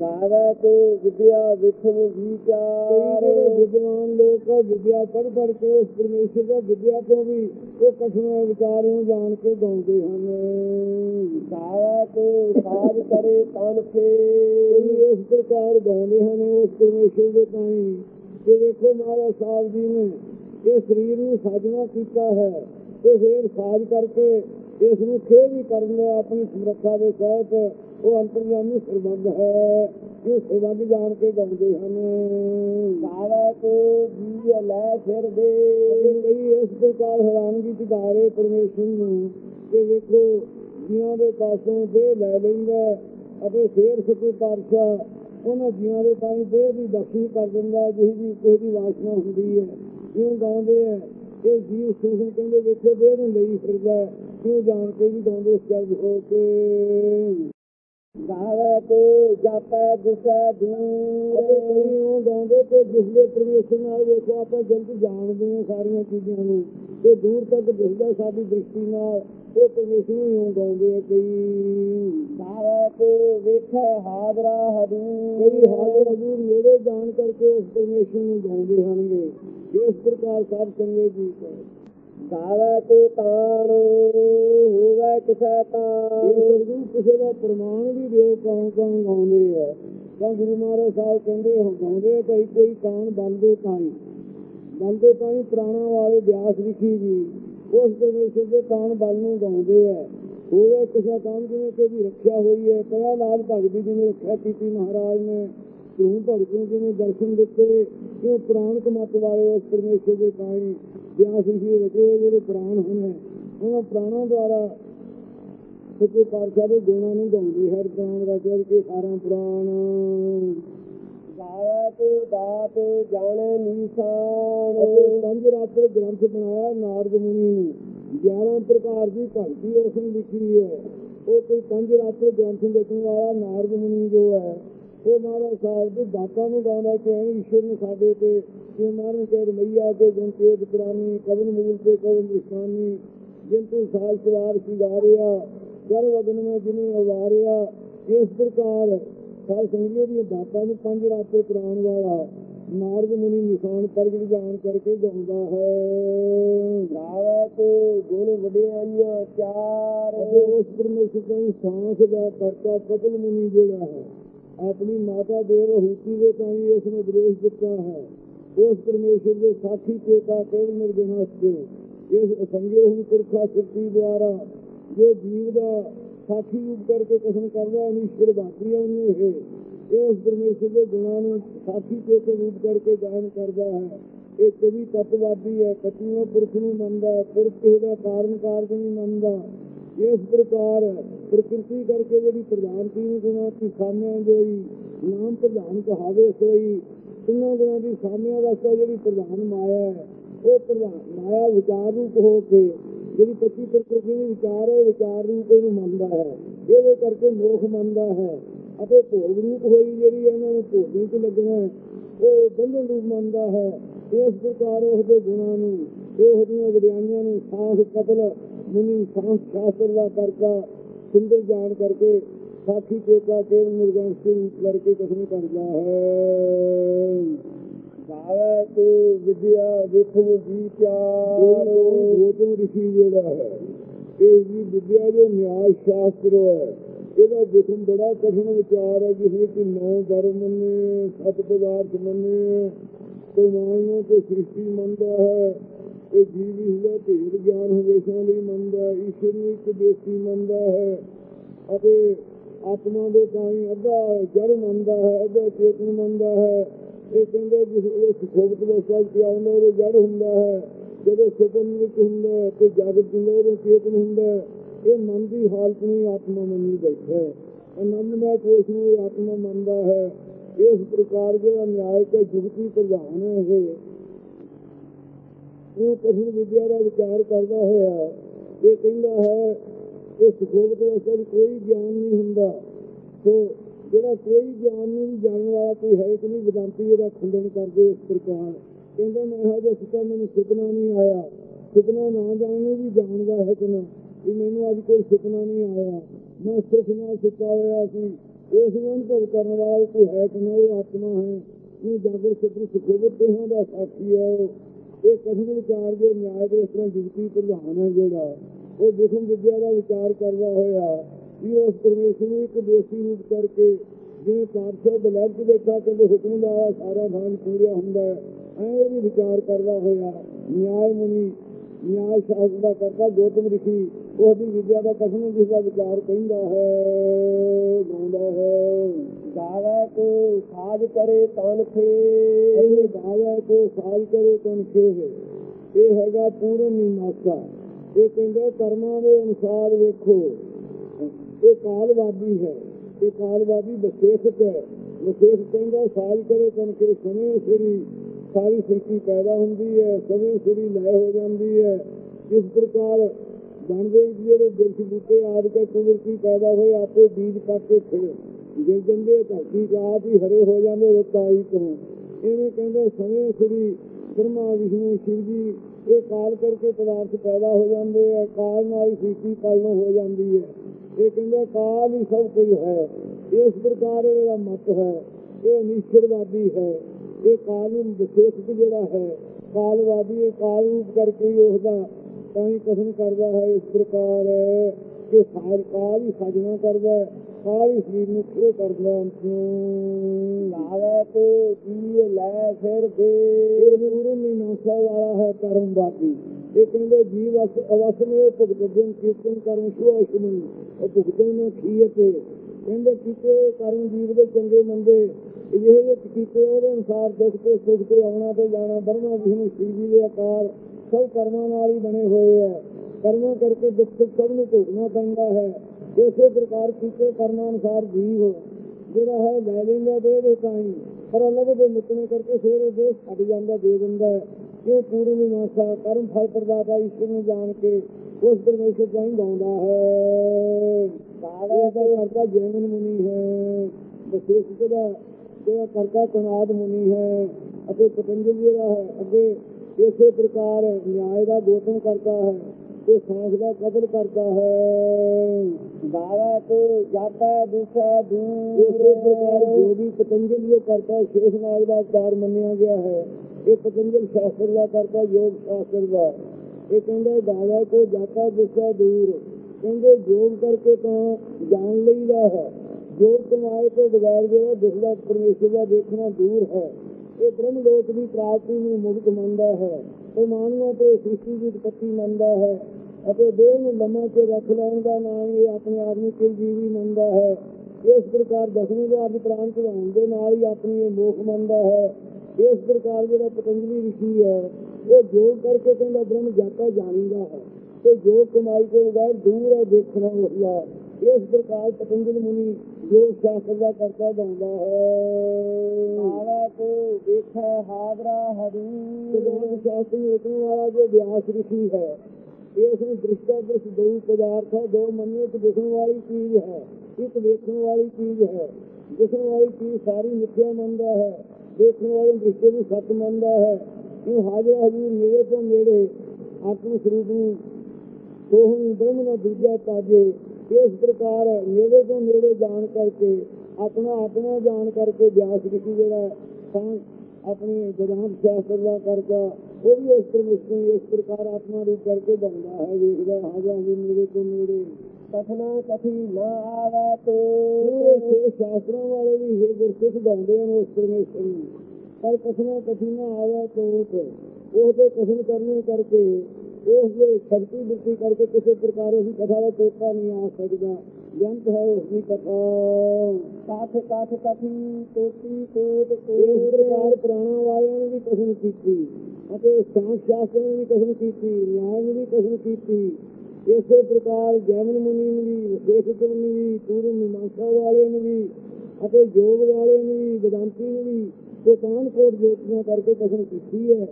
ਗਾਵੇ ਕੋ ਵਿਦਿਆ ਵਿਖਮ ਵਿਚਾਰ। ਵਿਦਵਾਨ ਲੋਕ ਵਿਦਿਆ ਪੜ੍ਹ ਪੜ੍ਹ ਕੇ ਉਸ ਪਰਮੇਸ਼ਰ ਦਾ ਵਿਦਿਆ ਤੋਂ ਵੀ ਉਹ ਕਠਿਨ ਵਿਚਾਰਿਓ ਜਾਣ ਕੇ ਗਾਉਂਦੇ ਹਨ। ਗਾਵੇ ਕੋ ਸਾਜ ਕਰੇ ਤਨ ਖੇ ਇਸ ਪ੍ਰਕਾਰ ਗਾਉਂਦੇ ਹਨ ਉਸ ਪਰਮੇਸ਼ਰ ਦੇ ਤਾਈ ਕਿ ਵੇਖੋ ਮਹਾਰਾਜ ਸਾਹਿਬ ਜੀ ਨੇ ਇਹ ਸਰੀਰ ਨੂੰ ਸਾਜਣਾ ਕੀਤਾ ਹੈ। ਤੇ ਫਿਰ ਸਾਜ ਕਰਕੇ ਇਸ ਨੂੰ ਖੇ ਵੀ ਕਰਨ ਦਾ ਆਪਣੀ ਸਮਰੱਥਾ ਦੇ ਸਹਿਤ ਉਹ ਅੰਤਰਜਾਮੀ ਸਰਬੰਧ ਹੈ ਇਹ ਸਰਬੰਧ ਜਾਣ ਕੇ ਗਾਉਂਦੇ ਹਨ। ਗਾਵੇ ਕੋ ਜੀ ਲੈ ਫਿਰ ਦੇ ਕਈ ਇਸ ਪ੍ਰਕਾਰ ਹੈਰਾਨਗੀ ਚੁਕਾਰੇ ਪਰਮੇਸ਼ਰ ਨੂੰ ਕਿ ਵੇਖੋ ਜੀਆਂ ਦੇ ਪਾਸੋਂ ਦੇਹ ਲੈ ਲੈਂਦਾ ਅਤੇ ਫੇਰ ਸੱਚੇ ਪਾਤਸ਼ਾਹ ਉਹਨਾਂ ਜੀਆਂ ਦੇ ਤਾਈਂ ਦੇਹ ਦੀ ਬਖਸ਼ੀ ਕਰ ਦਿੰਦਾ ਹੈ, ਜਿਹੀ ਜੀ ਕਿਸੇ ਦੀ ਵਾਸਨਾ ਹੁੰਦੀ ਹੈ ਕਿਉਂ ਗਾਉਂਦੇ ਹੈ। ਇਹ ਜੀਵ ਸੂਖਨ ਕਹਿੰਦੇ ਵੇਖੋ ਦੇਹ ਨੂੰ ਲਈ ਫਿਰਦਾ। ਕਿਉਂ ਜਾਣ ਕੇ ਵੀ ਗਾਉਂਦੇ ਇਸ ਜਗ ਹੋ ਕੇ? ਗਾਵੇ ਕੋ ਜਾਪੈ ਦਿਸੈ ਦੂਰ। ਉਹ ਗਾਉਂਦੇ ਤੇ ਜਿਸਲੇ ਪਰਮੇਸ਼ਰ ਨਾਲ ਵੇਖੋ ਆਪਾਂ ਜਲਦ ਜਾਣਦੇ ਹਾਂ ਸਾਰੀਆਂ ਚੀਜ਼ਾਂ ਨੂੰ। ਤੇ ਦੂਰ ਤੱਕ ਦਿਸਦਾ ਸਾਡੀ ਦ੍ਰਿਸ਼ਟੀ ਨਾਲ ਉਹ ਪਰਮੇਸ਼ਰ ਨੂੰ ਇਉਂ ਗਾਉਂਦੇ ਆ ਕਈ। ਗਾਵੇ ਕੋ ਵੇਖੈ ਹਾਦਰਾ ਹਦੂਰ ਕਈ ਹਾਜ਼ਰ ਹਜ਼ੂਰ ਨੇੜੇ ਜਾਣ ਕਰਕੇ ਉਸ ਪਰਮੇਸ਼ਰ ਨੂੰ ਗਾਉਂਦੇ ਹਨਗੇ ਇਸ ਪ੍ਰਕਾਰ ਸਭ ਸੰਗੇ ਜੀ ਕਹੇ। ਗਾਵੇ ਕੋ ਤਾਣ, ਹੋਵੇ ਕਿਸੈ ਤਾਣ। ਸਤਿਗੁਰੂ ਕਿਸੇ ਦਾ ਪ੍ਰਮਾਣ ਵੀ ਦਿਓ, ਕੌਣ ਕੌਣ ਗਾਉਂਦੇ ਆ। ਤਾਂ ਗੁਰੂ ਮਹਾਰਾਜ ਸਾਹਿਬ ਕਹਿੰਦੇ ਹੋ ਗਾਉਂਦੇ ਭਾਈ, ਕੋਈ ਕਾਨ ਬੰਦੇ ਤਾਈ ਬੰਦੇ ਤਾਈ ਪ੍ਰਾਣਾ ਵਾਲੇ ਵਿਆਸ ਲਿਖੀ ਜੀ। ਉਸ ਪਰਮੇਸ਼ਰ ਦੇ ਕਾਨ ਬਲ ਨੂੰ ਗਾਉਂਦੇ ਆ। ਹੋਵੇ ਕਿਸੇ ਕਾਨ ਜਿਵੇਂ ਕਿ ਰੱਖਿਆ ਹੋਈ ਹੈ ਪਿਆ ਲਾਲ ਭਗਤ ਜੀ ਨੇ ਰੱਖਿਆ ਕੀਤੀ ਮਹਾਰਾਜ ਨੇ। ਤੂੰ ਭਗਤ ਨੂੰ ਜਿਵੇਂ ਦਰਸ਼ਨ ਦਿੱਤੇ ਕਿਉਂ ਪ੍ਰਾਣ ਕਮਤ ਵਾਲੇ ਉਸ ਪਰਮੇਸ਼ਰ ਦੇ ਕਾਈ ਵਿਆਸ ਲਿਖੀ ਦੇ ਜਿਹੜੇ ਪ੍ਰਾਣ ਹਨ ਉਹਨਾਂ ਪ੍ਰਾਣਾਂ ਦੁਆਰਾ ਸੱਚੇ ਪਾਤਸ਼ਾਹ ਦੇ ਗੁਣਾਂ ਨੂੰ ਗਾਉਂਦੇ ਹਰ ਪ੍ਰਾਣ ਦਾ ਜਦ ਕੇ ਸਾਰਾ ਪ੍ਰਾਣ। ਗਾਵੇ ਕੋ ਦਾਤ ਜਾਣੇ ਨੀਸਾਨ। ਪੰਜ ਰਾਤਰ ਗ੍ਰੰਥ ਬਣਾਇਆ ਨਾਰਦ ਮੁਨੀ ਨੇ। 11 ਪ੍ਰਕਾਰ ਦੀ ਭਗਤੀ ਉਸ ਨੇ ਲਿਖੀ ਹੈ। ਉਹ ਕੋਈ ਪੰਜ ਰਾਤਰ ਗ੍ਰੰਥ ਲਿਖਣ ਵਾਲਾ ਨਾਰਦ ਮੁਨੀ ਜੋ ਹੈ ਉਹ ਮਹਾਰਾਜ ਸਾਹਿਬ ਦੇ ਦਾਤਾਂ ਨੂੰ ਗਾਉਂਦਾ ਕਿ ਐ ਈਸ਼ਵਰ ਨੇ ਸਾਡੇ ਤੇ ਕਿ ਮਾਰਨ ਕੇ ਮਈਆ ਕੇ ਗੁਣ ਕੇ ਬਿਤਰਾਨੀ ਕਵਨ ਮੂਲ ਤੇ ਕਵਨ ਨਿਸ਼ਾਨੀ ਜਿਨ ਤੂੰ ਸਾਲ ਸਵਾਰ ਸਿਗਾਰਿਆ ਕਰ ਵਗਨ ਮੈਂ ਜਿਨੇ ਉਵਾਰਿਆ ਇਸ ਪ੍ਰਕਾਰ ਸਾਲ ਸੰਗੀਆਂ ਦੀਆਂ ਦਾਤਾਂ ਨੂੰ ਪੰਜ ਰਾਤਰ ਕਰਾਉਣ ਵਾਲਾ ਨਾਰਦ ਮੁਨੀ ਨਿਸ਼ਾਨ ਪ੍ਰਗਟ ਜਾਣ ਕਰਕੇ ਗਾਉਂਦਾ ਹੈ। ਗਾਵੇ ਕੋ ਗੁਣ ਵਡਿਆਈਆਂ ਚਾਰ। ਉਸ ਪਰਮੇਸ਼ਰ ਤੋਂ ਸਾਂਸ ਦਾ ਕਰਤਾ ਕਪਲ ਮੁਨੀ ਜਿਹੜਾ ਹੈ। ਆਪਣੀ ਮਾਤਾ ਦੇਵ ਦੇ ਤਾਂ ਇਸ ਨੂੰ ਉਪਦੇਸ਼ ਦਿੱਤਾ ਹੈ। ਉਸ ਪਰਮੇਸ਼ਰ ਦੇ ਸਾਖੀ ਚੇਤਾ ਕੇਵਲ ਨਿਰਗੁਣਾ ਸੇ ਇਸ ਅਸੰਗਿਓ ਹੁਣ ਪੁਰਖਾ ਸਿੱਧੀ ਦੁਆਰਾ ਜੋ ਜੀਵ ਦਾ ਸਾਖੀ ਰੂਪ ਕਰਕੇ ਕਥਨ ਕਰਦਾ ਹੈ ਈਸ਼ਵਰ ਬਾਕੀ ਉਹਨੇ ਇਹ। ਇਹ ਉਸ ਪਰਮੇਸ਼ਰ ਦੇ ਗੁਣਾਂ ਨੂੰ ਸਾਖੀ ਚੇਤੇ ਰੂਪ ਕਰਕੇ ਗਾਇਨ ਕਰਦਾ ਹੈ। ਇਹ ਚਵੀ ਤਤਵਾਦੀ ਹੈ ਕਤੀਵਾਂ ਪੁਰਖ ਨੂੰ ਮੰਨਦਾ ਹੈ, ਪੁਰਖ ਇਹਦਾ ਕਾਰਨ ਕਾਰਜ ਨਹੀਂ ਮੰਨਦਾ। ਇਸ ਪ੍ਰਕਾਰ ਪ੍ਰਕਿਰਤੀ ਕਰਕੇ ਜਿਹੜੀ ਪ੍ਰਧਾਨ ਤੀਨ ਗੁਣਾਂ ਦੀ ਸਾਮਿਆਂ ਜੋਈ ਨਾਮ ਪ੍ਰਧਾਨ ਕਹਾਵੇ ਸੋਈ ਤਿੰਨਾਂ ਗੁਣਾਂ ਦੀ ਸਾਮਿਆਂ ਵਾਸਤੇ ਜਿਹੜੀ ਪ੍ਰਧਾਨ ਮਾਇਆ ਹੈ, ਉਹ ਪ੍ਰਧਾਨ ਮਾਇਆ ਵਿਚਾਰ ਰੂਪ ਹੋ ਕੇ ਜਿਹੜੀ ਪੱਚੀ ਪ੍ਰਕਿਰਤੀ ਦੇ ਵਿਚਾਰ ਹੈ ਵਿਚਾਰ ਰੂਪ ਇਹਨੂੰ ਮੰਨਦਾ ਹੈ। ਇਹਦੇ ਕਰਕੇ ਮੋਖ ਮੰਨਦਾ ਹੈ ਅਤੇ ਭੋਗ ਰੂਪ ਹੋਈ ਜਿਹੜੀ ਇਹਨਾਂ ਨੂੰ ਭੋਗਾਂ 'ਚ ਲੱਗਣਾ ਉਹ ਬੰਧਨ ਰੂਪ ਮੰਨਦਾ ਹੈ। ਇਸ ਪ੍ਰਕਾਰ ਉਹਦੇ ਗੁਣਾਂ ਨੂੰ ਤੇ ਉਹਦੀਆਂ ਵਡਿਆਈਆਂ ਨੂੰ ਸਾਖ ਕਤਲ ਮੁਨੀ ਸਾਖ ਸ਼ਾਸਤਰ ਦਾ ਕਰਤਾ ਸੁੰਦਰ ਜਾਣ ਕਰਕੇ ਸਾਖੀ ਚੇਤਾ ਕੇਵਲ ਨਿਰਗੰਸ ਦੇ ਰੂਪ ਕਰਕੇ ਕਥਨ ਕਰਦਾ ਹੈ। ਗਾਵੇ ਕੋ ਵਿਦਿਆ ਵਿਖਮ ਵਿਚਾਰ ਗੋਤਮ ਰਿਸ਼ੀ ਜਿਹੜਾ ਹੈ। ਇਹ ਜੀ ਵਿਦਿਆ ਜੋ ਨਿਆਇ ਸ਼ਾਸਤਰ ਹੈ ਇਹਦਾ ਜਿਸਮ ਬੜਾ ਕਠਿਨ ਵਿਚਾਰ ਹੈ ਜਿਸ ਵਿੱਚ ਨੌ ਧਰਮ ਨੇ ਸੱਤ ਪਦਾਰਥ ਮੰਨੇ ਪ੍ਰਮਾਣੀਆਂ ਤੇ ਸ੍ਰਿਸ਼ਟੀ ਮੰਨਦਾ ਹੈ। ਇਹ ਜੀਵ ਇਸ ਦਾ ਭੇਦ ਗਿਆਨ ਹਮੇਸ਼ਾ ਲਈ ਮੰਨਦਾ ਈਸ਼ਵਰ ਨੂੰ ਇੱਕ ਦੇਸੀ ਮੰਨਦਾ ਹੈ। ਅਤੇ ਆਤਮਾ ਦੇ ਕਾਈ ਅੱਧਾ ਜੜ ਮੰਨਦਾ ਹੈ, ਅੱਧਾ ਚੇਤਨ ਮੰਨਦਾ ਹੈ। ਇਹ ਕਹਿੰਦੇ ਜਿਸ ਇਹ ਸੁਖੋਬਤ ਅਵਸਥਾ ਵਿੱਚ ਆਉਂਦਾ ਉਹ ਜੜ ਹੁੰਦਾ ਹੈ। ਜਦੋਂ ਸੁਪਨ ਵਿੱਚ ਹੁੰਦਾ ਤੇ ਜਾਗਤ ਹੁੰਦਾ ਉਹ ਚੇਤਨ ਹੁੰਦਾ ਇਹ ਮਨ ਦੀ ਹਾਲਤ ਨੂੰ ਆਤਮਾ ਮੰਨੀ ਬੈਠਾ ਹੈ। ਆਨੰਦਮय ਕੋਸ਼ ਨੂੰ ਇਹ ਆਤਮਾ ਮੰਨਦਾ ਹੈ। ਇਸ ਪ੍ਰਕਾਰ ਜਿਹੜਾ ਨਿਆਇਕ ਜੁਗਤੀ ਪ੍ਰਧਾਨ ਹੈ ਇਹ। ਉਹ ਕਠਿਨ ਵਿਦਿਆ ਦਾ ਵਿਚਾਰ ਕਰਦਾ ਹੋਇਆ, ਇਹ ਕਹਿੰਦਾ ਹੈ ਕਿ ਸੁਖੋਬਤ ਅਵਸਥਾ ਵਿੱਚ ਕੋਈ ਗਿਆਨ ਨਹੀਂ ਹੁੰਦਾ। ਸੋ ਜਿਹੜਾ ਕੋਈ ਗਿਆਨ ਨੂੰ ਜਾਣਨ ਵਾਲਾ ਕੋਈ ਹੈ ਕਿ ਨਹੀਂ ਵਿਦਾਂਤੀ ਇਹਦਾ ਖੰਡਨ ਕਰਦੇ ਇਸ ਪ੍ਰਕਾਰ। ਕਹਿੰਦਾ, ਮੈਂ ਇਹੋ ਜਿਹਾ ਸੁਪਨਾ ਮੈਨੂੰ ਸੁਪਨਾ ਨਹੀਂ ਆਇਆ, ਸੁਪਨਾ ਨਾ ਜਾਣਨੇ ਵੀ ਜਾਣਦਾ ਹੈ ਕਿ ਨਾ, ਵੀ ਮੈਨੂੰ ਅੱਜ ਕੋਈ ਸੁਪਨਾ ਨਹੀਂ ਆਇਆ। ਮੈਂ ਸੁਖ ਨਾਲ ਸੁੱਤਾ ਹੋਇਆ ਸੀ, ਉਸ ਨੂੰ ਅਨੁਭਵ ਕਰਨ ਵਾਲਾ ਕੋਈ ਹੈ ਕਿ ਨਹੀਂ, ਉਹ ਆਤਮਾ ਹੈ। ਇਹ ਜਾਗਰ ਸਿੱਧ ਸੁਖੋਵਤ ਦੇਹਾਂ ਦਾ ਸਾਖੀ ਹੈ ਉਹ। ਇਹ ਕਥਨ ਵਿਚਾਰ ਦੇ ਨਿਆਇ ਦੇ ਇਸ ਤਰ੍ਹਾਂ ਜੁਗਤੀ ਪ੍ਰਧਾਨ ਹੈ ਜਿਹੜਾ, ਉਹ ਵਿਖਮ ਵਿਦਿਆ ਦਾ ਵਿਚਾਰ ਕਰਦਾ ਹੋਇਆ, ਵੀ ਉਸ ਪਰਮੇਸ਼ਰ ਨੂੰ ਇੱਕ ਦੇਸੀ ਰੂਪ ਕਰਕੇ ਜਿਵੇਂ ਪਾਤਸ਼ਾਹ ਬਲੈਰ ਚ ਕਹਿੰਦੇ ਹੁਕਮ ਦਾ ਸਾਰਾ ਧਾਨ ਪੂਰਾ ਹੁੰਦਾ ਹੈ, ਐਂ ਵੀ ਵਿਚਾਰ ਕਰਦਾ ਹੋਇਆ, ਨਿਆਇ ਮੁਨੀ, ਨਿਆਇ ਸ਼ਾਸਤਰ ਦਾ ਕਰਤਾ ਗੌਤਮ ਰਿਸ਼ੀ, ਉਹਦੀ ਵਿਦਿਆ ਦਾ ਕਥਨ ਜਿਸ ਦਾ ਵਿਚਾਰ ਕਹਿੰਦਾ ਹੈ, ਗਾਉਂਦਾ ਹੈ। ਗਾਵੇ ਕੋ ਸਾਜ ਕਰੇ ਤਨ ਖੇ। ਇਹ ਗਾਵੇ ਕੋ ਸਾਜ ਕਰੇ ਤਨ ਖੇ। ਇਹ ਹੈਗਾ ਪੂਰਨ ਮੀਮਾਂਸਾ। ਇਹ ਕਹਿੰਦਾ ਕਰਮਾਂ ਦੇ ਅਨੁਸਾਰ ਵੇਖੋ। ਇਹ ਕਾਲਵਾਦੀ ਹੈ। ਇਹ ਕਾਲਵਾਦੀ ਵਿਸ਼ੇਸ਼ਕ ਹੈ। ਵਿਸ਼ੇਸ਼ ਕਹਿੰਦਾ ਸਾਜ ਕਰੇ ਤਨ ਖੇ। ਸਮੇਂ ਸਿਰੀ ਸਾਰੀ ਸ੍ਰਿਸ਼ਟੀ ਪੈਦਾ ਹੁੰਦੀ ਹੈ। ਸਮੇਂ ਸਿਰੀ ਲੈ ਹੋ ਜਾਂਦੀ ਹੈ। ਇਸ ਪ੍ਰਕਾਰ ਬਣਦੇ ਜਿਹੜੇ ਬਿਰਖ ਬੂਟੇ ਆਦਿ ਕੇ ਕੁਦਰਤੀ ਪੈਦਾ ਹੋਏ, ਆਪੇ ਬੀਜ ਪਾ ਕੇ ਖਿੜੇ। ਜਿਸ ਦਿੰਦੇ ਧਰਤੀ ਆਪ ਹੀ ਹਰੇ ਹੋ ਜਾਂਦੇ ਰੁੱਤ ਤੋਂ ਇਵੇਂ ਕਹਿੰਦੇ ਸਮੇਂ ਸਿਰੀ ਬ੍ਰਹਮਾ, ਵਿਸ਼ਨੂੰ ਸ਼ਿਵ ਜੀ ਇਹ ਕਾਲ ਕਰਕੇ ਪਦਾਰਥ ਪੈਦਾ ਹੋ ਜਾਂਦੇ ਆ, ਕਾਲ ਨਾਲ ਹੀ ਸ੍ਰਿਸ਼ਟੀ ਪਾਲਣ ਹੋ ਜਾਂਦੀ ਹੈ। ਇਹ ਕਹਿੰਦੇ ਕਾਲ ਹੀ ਸਭ ਕੁਝ ਹੈ। ਇਸ ਪ੍ਰਕਾਰ ਇਹਦਾ ਮਤ ਹੈ। ਇਹ ਨਿਸ਼ਚਰਵਾਦੀ ਹੈ। ਇਹ ਕਾਲ ਨੂੰ ਵਿਸ਼ੇਸ਼ਕ ਜਿਹੜਾ ਹੈ, ਕਾਲਵਾਦੀ ਇਹ ਕਾਲ ਰੂਪ ਕਰਕੇ ਹੀ ਉਸਦਾ ਤਾਂ ਹੀ ਕਥਨ ਕਰਦਾ ਹੈ, ਇਸ ਪ੍ਰਕਾਰ ਕਿ ਸਾਰ ਕਾਲ ਸਾਜਣਾ ਕਰਦਾ ਹੀ ਸਰੀਰ ਨੂੰ ਖੜੇ ਕਰਦਾ ਅੰਤੋਂ ਗਾਵੇ ਕੋ ਜੀ ਲੈ ਫਿਰ ਦੇ। ਇਹ ਗੁਰੂ ਮੀਮਾਂਸਾ ਵਾਲਾ ਹੈ ਕਰਮਵਾਦੀ ਇਹ ਕਹਿੰਦੇ ਜੀਵ ਅਸ ਅਵਸ ਨੇ ਭੁਗਤਨ ਕੀਰਤਨ ਕਰਨ ਸ਼ੁਆ ਸ਼ੁਮਨ ਉਹ ਭੁਗਤਨ ਨੇ ਖੀਤੇ ਕਹਿੰਦੇ ਕੀਤੇ ਕਰਮ ਜੀਵ ਦੇ ਚੰਗੇ ਮੰਦੇ। ਇਹ ਜਿਹੇ ਕੀਤੇ ਉਹਦੇ ਅਨੁਸਾਰ ਦੁੱਖ ਤੇ ਸੁਖ ਤੇ ਆਉਣਾ ਤੇ ਜਾਣਾ ਬਰਮਾ ਵਿਸ਼ਨੂੰ ਸ਼ਿਵ ਜੀ ਦੇ ਆਕਾਰ ਸਭ ਕਰਮਾਂ ਨਾਲ ਹੀ ਬਣੇ ਹੋਏ ਹੈ। ਕਰਮਾਂ ਕਰਕੇ ਦੁੱਖ ਸੁੱਖ ਸਭ ਨੂੰ ਭੋਗਣਾ ਪੈਂਦਾ ਹੈ। ਇਸੇ ਪ੍ਰਕਾਰ ਕੀਤੇ ਕਰਮਾਂ ਅਨੁਸਾਰ ਜੀਵ ਜਿਹੜਾ ਹੈ ਲੈ ਲੈਂਦਾ ਦੇ ਦੇ ਤਾਈ ਪਰ ਅਲੱਗ ਦੇ ਮੁਕਣੇ ਕਰਕੇ ਫਿਰ ਇਹ ਦੇਹ ਛੱਡ ਜਾਂਦਾ ਦੇ ਦਿੰਦਾ ਕਿਉਂ ਪੂਰਨ ਵਿਨਾਸ਼ਾ ਕਰਮ ਫਲ ਪ੍ਰਦਾਤਾ ਈਸ਼ਵਰ ਨੂੰ ਜਾਣ ਕੇ ਉਸ ਪਰਮੇਸ਼ਰ ਤਾਂ ਹੀ ਗਾਉਂਦਾ ਹੈ। ਸਾਰੇ ਦਾ ਕਰਤਾ ਜੈਮਨ ਮੁਨੀ ਹੈ। ਵਿਸ਼ੇਸ਼ ਦਾ ਜਿਹੜਾ ਕਰਤਾ ਕਨਾਦ ਮੁਨੀ ਹੈ ਅਤੇ ਪਤੰਜਲ ਜਿਹੜਾ ਹੈ ਅੱਗੇ ਇਸੇ ਪ੍ਰਕਾਰ ਨਿਆਇ ਦਾ ਗੋਤਮ ਕਰਤਾ ਹੈ। ਤੇ ਸਾਂਸ ਦਾ ਕਤਲ ਕਰਤਾ ਹੈ। ਗਾਵੇ ਕੋ ਜਾਪੈ ਦਿਸੈ ਇਸੇ ਪ੍ਰਕਾਰ ਦੂਰ ਜੋ ਵੀ ਪਤੰਜਲ ਇਹ ਕਰਤਾ ਸ਼ੇਸ਼ ਨਾਗ ਦਾ ਅਵਤਾਰ ਮੰਨਿਆ ਗਿਆ ਹੈ। ਇਹ ਪਤੰਜਲ ਸ਼ਾਸਤਰ ਦਾ ਕਰਤਾ ਯੋਗ ਸ਼ਾਸਤਰ ਦਾ। ਇਹ ਕਹਿੰਦਾ ਗਾਵੇ ਕੋ ਜਾਪੈ ਦਿਸੈ ਦੂਰ। ਕਹਿੰਦੇ ਯੋਗ ਕਰਕੇ ਤਾਂ ਜਾਣ ਲਈਦਾ ਹੈ। ਯੋਗ ਕਮਾਏ ਤੋਂ ਬਗੈਰ ਜਿਹੜਾ ਦਿਸਦਾ ਪਰਮੇਸ਼ਰ ਦਾ ਦੇਖਣਾ ਦੂਰ ਹੈ। ਇਹ ਬ੍ਰਹਮ ਲੋਕ ਦੀ ਪ੍ਰਾਪਤੀ ਨੂੰ ਮੁਕਤ ਮੰਨਦਾ ਹੈ। ਪਰਮਾਣੂਆਂ ਤੋਂ ਸ੍ਰਿਸ਼ਟੀ ਦੀ ਉਤਪਤੀ ਮੰਨਦਾ ਹੈ ਅਤੇ ਦੇਹ ਨੂੰ ਲੰਮਾ ਕੇ ਰੱਖ ਲੈਣ ਦਾ ਨਾਮ ਇਹ ਆਪਣੇ ਆਪ ਨੂੰ ਕਿਲ ਜੀਵੀ ਮੰਨਦਾ ਹੈ। ਇਸ ਪ੍ਰਕਾਰ ਦਸਵੇਂ ਦੇ ਆਦਿ ਪ੍ਰਾਣ ਚੜਾਉਣ ਦੇ ਨਾਲ ਹੀ ਆਪਣੀ ਇਹ ਮੋਖ ਮੰਨਦਾ ਹੈ। ਇਸ ਪ੍ਰਕਾਰ ਜਿਹੜਾ ਪਤੰਜਲੀ ਰਿਸ਼ੀ ਹੈ, ਉਹ ਯੋਗ ਕਰਕੇ ਕਹਿੰਦਾ ਬ੍ਰਹਮ ਜਾਤਾ ਜਾਣੀਦਾ ਹੈ, ਤੇ ਜੋ ਕਮਾਈ ਤੋਂ ਬਗੈਰ ਦੂਰ ਹੈ, ਦੇਖਣਾ ਹੋਇਆ ਇਸ ਪ੍ਰਕਾਰ ਪਤੰਜਲ ਮੁਨੀ ਜੋ ਸ਼ਾਸਤਰ ਦਾ ਕਰਤਾ ਬਣਦਾ ਹੈ। ਗਾਵੇ ਕੋ ਦੇਖੈ ਹਾਦਰਾ ਹਰੀ। ਸਿਧਾਂਤ ਸ਼ਾਸਤਰ ਨੂੰ ਰਚਣ ਵਾਲਾ ਜੋ ਵਿਆਸ ਰਿਸ਼ੀ ਹੈ ਇਸ ਨੂੰ ਦ੍ਰਿਸ਼ਟਾ ਦ੍ਰਿਸ਼ ਦੋ ਪਦਾਰਥ ਹੈ ਦੋ ਮੰਨੇ ਇੱਕ ਦਿਖਣ ਵਾਲੀ ਚੀਜ਼ ਹੈ ਇੱਕ ਵੇਖਣ ਵਾਲੀ ਚੀਜ਼ ਹੈ ਦਿਖਣ ਵਾਲੀ ਚੀਜ਼ ਸਾਰੀ ਮਿੱਥਿਆ ਮੰਨਦਾ ਹੈ ਦੇਖਣ ਵਾਲੇ ਦ੍ਰਿਸ਼ਟੇ ਨੂੰ ਸੱਚ ਮੰਨਦਾ ਹੈ। ਇਹ ਹਾਜ਼ਰ ਹਜ਼ੂਰ ਨੇੜੇ ਤੋਂ ਨੇੜੇ ਆਤਮ ਸਰੂਪ ਨੂੰ ਸੋਹਣ ਬ੍ਰਹਮ ਦਾ ਦੂਜਾ ਤਾਜੇ ਇਸ ਪ੍ਰਕਾਰ ਨੇੜੇ ਤੋਂ ਨੇੜੇ ਜਾਣ ਕਰਕੇ ਆਪਣਾ ਆਪਣਾ ਜਾਣ ਕਰਕੇ ਵਿਆਸ ਰਿਸ਼ੀ ਜਿਹੜਾ ਤਾਂ ਆਪਣੀ ਵਿਧਾਨ ਸ਼ਾਸਤਰ ਦਾ ਕਰਦਾ ਉਹ ਵੀ ਉਸ ਪਰਮੇਸ਼ਰ ਇਸ ਪ੍ਰਕਾਰ ਆਤਮਾ ਰੂਪ ਕਰਕੇ ਬਣਦਾ ਹੈ ਵੇਖਦਾ ਹਾਜ਼ਰ ਹਜ਼ੂਰ ਨੇੜੇ ਤੋਂ ਨੇੜੇ। ਕਥਨਾ ਕਥੀ ਨਾ ਆਵੇ ਤੋ। ਇਹ ਸ਼ਾਸਤਰਾਂ ਵਾਲੇ ਵੀ ਇਹ ਗੁਰਸਿੱਖ ਗਾਉਂਦੇ ਹਨ ਉਸ ਪਰਮੇਸ਼ਰ ਨੂੰ ਪਰ ਕਥਨਾ ਕਥੀ ਨਾ ਆਵੇ ਤੇ ਕਥਨ ਕਰਨੇ ਕਰਕੇ ਉਸ ਦੇ ਸ਼ਕਤੀ ਬਿਰਤੀ ਕਰਕੇ ਕਿਸੇ ਪ੍ਰਕਾਰ ਦੀ ਕਥਾ ਦਾ ਤੋਤਾ ਨਹੀਂ ਆ ਸਕਦਾ। ਜੰਤ ਹੈ ਉਸ ਦੀ ਕਥਾ। ਕਾਥ ਕਾਥ ਕਥੀ ਤੋਤੀ ਤੋਤ ਇਸ ਪ੍ਰਕਾਰ ਪੁਰਾਣਾ ਵਾਲਿਆਂ ਨੇ ਵੀ ਕਥਨ ਕੀਤੀ ਅਤੇ ਸਾਂਖ ਸ਼ਾਸਤਰ ਨੇ ਵੀ ਕਥਨ ਕੀਤੀ ਨਿਆਂ ਨੇ ਵੀ ਕਥਨ ਕੀਤੀ। ਇਸੇ ਪ੍ਰਕਾਰ ਜੈਮਨ ਮੁਨੀ ਨੇ ਵੀ ਵਿਸ਼ੇਸ਼ਕ ਨੇ ਵੀ ਪੂਰਨ ਮੀਮਾਂਸਾ ਵਾਲੇ ਨੇ ਵੀ ਅਤੇ ਯੋਗ ਵਾਲੇ ਨੇ ਵੀ ਵਿਦਾਂਤੀ ਨੇ ਵੀ ਕੋਤਾਨ ਕੋਟ ਜੋਤੀਆਂ ਕਰਕੇ ਕਥਨ ਕੀਤੀ ਹੈ।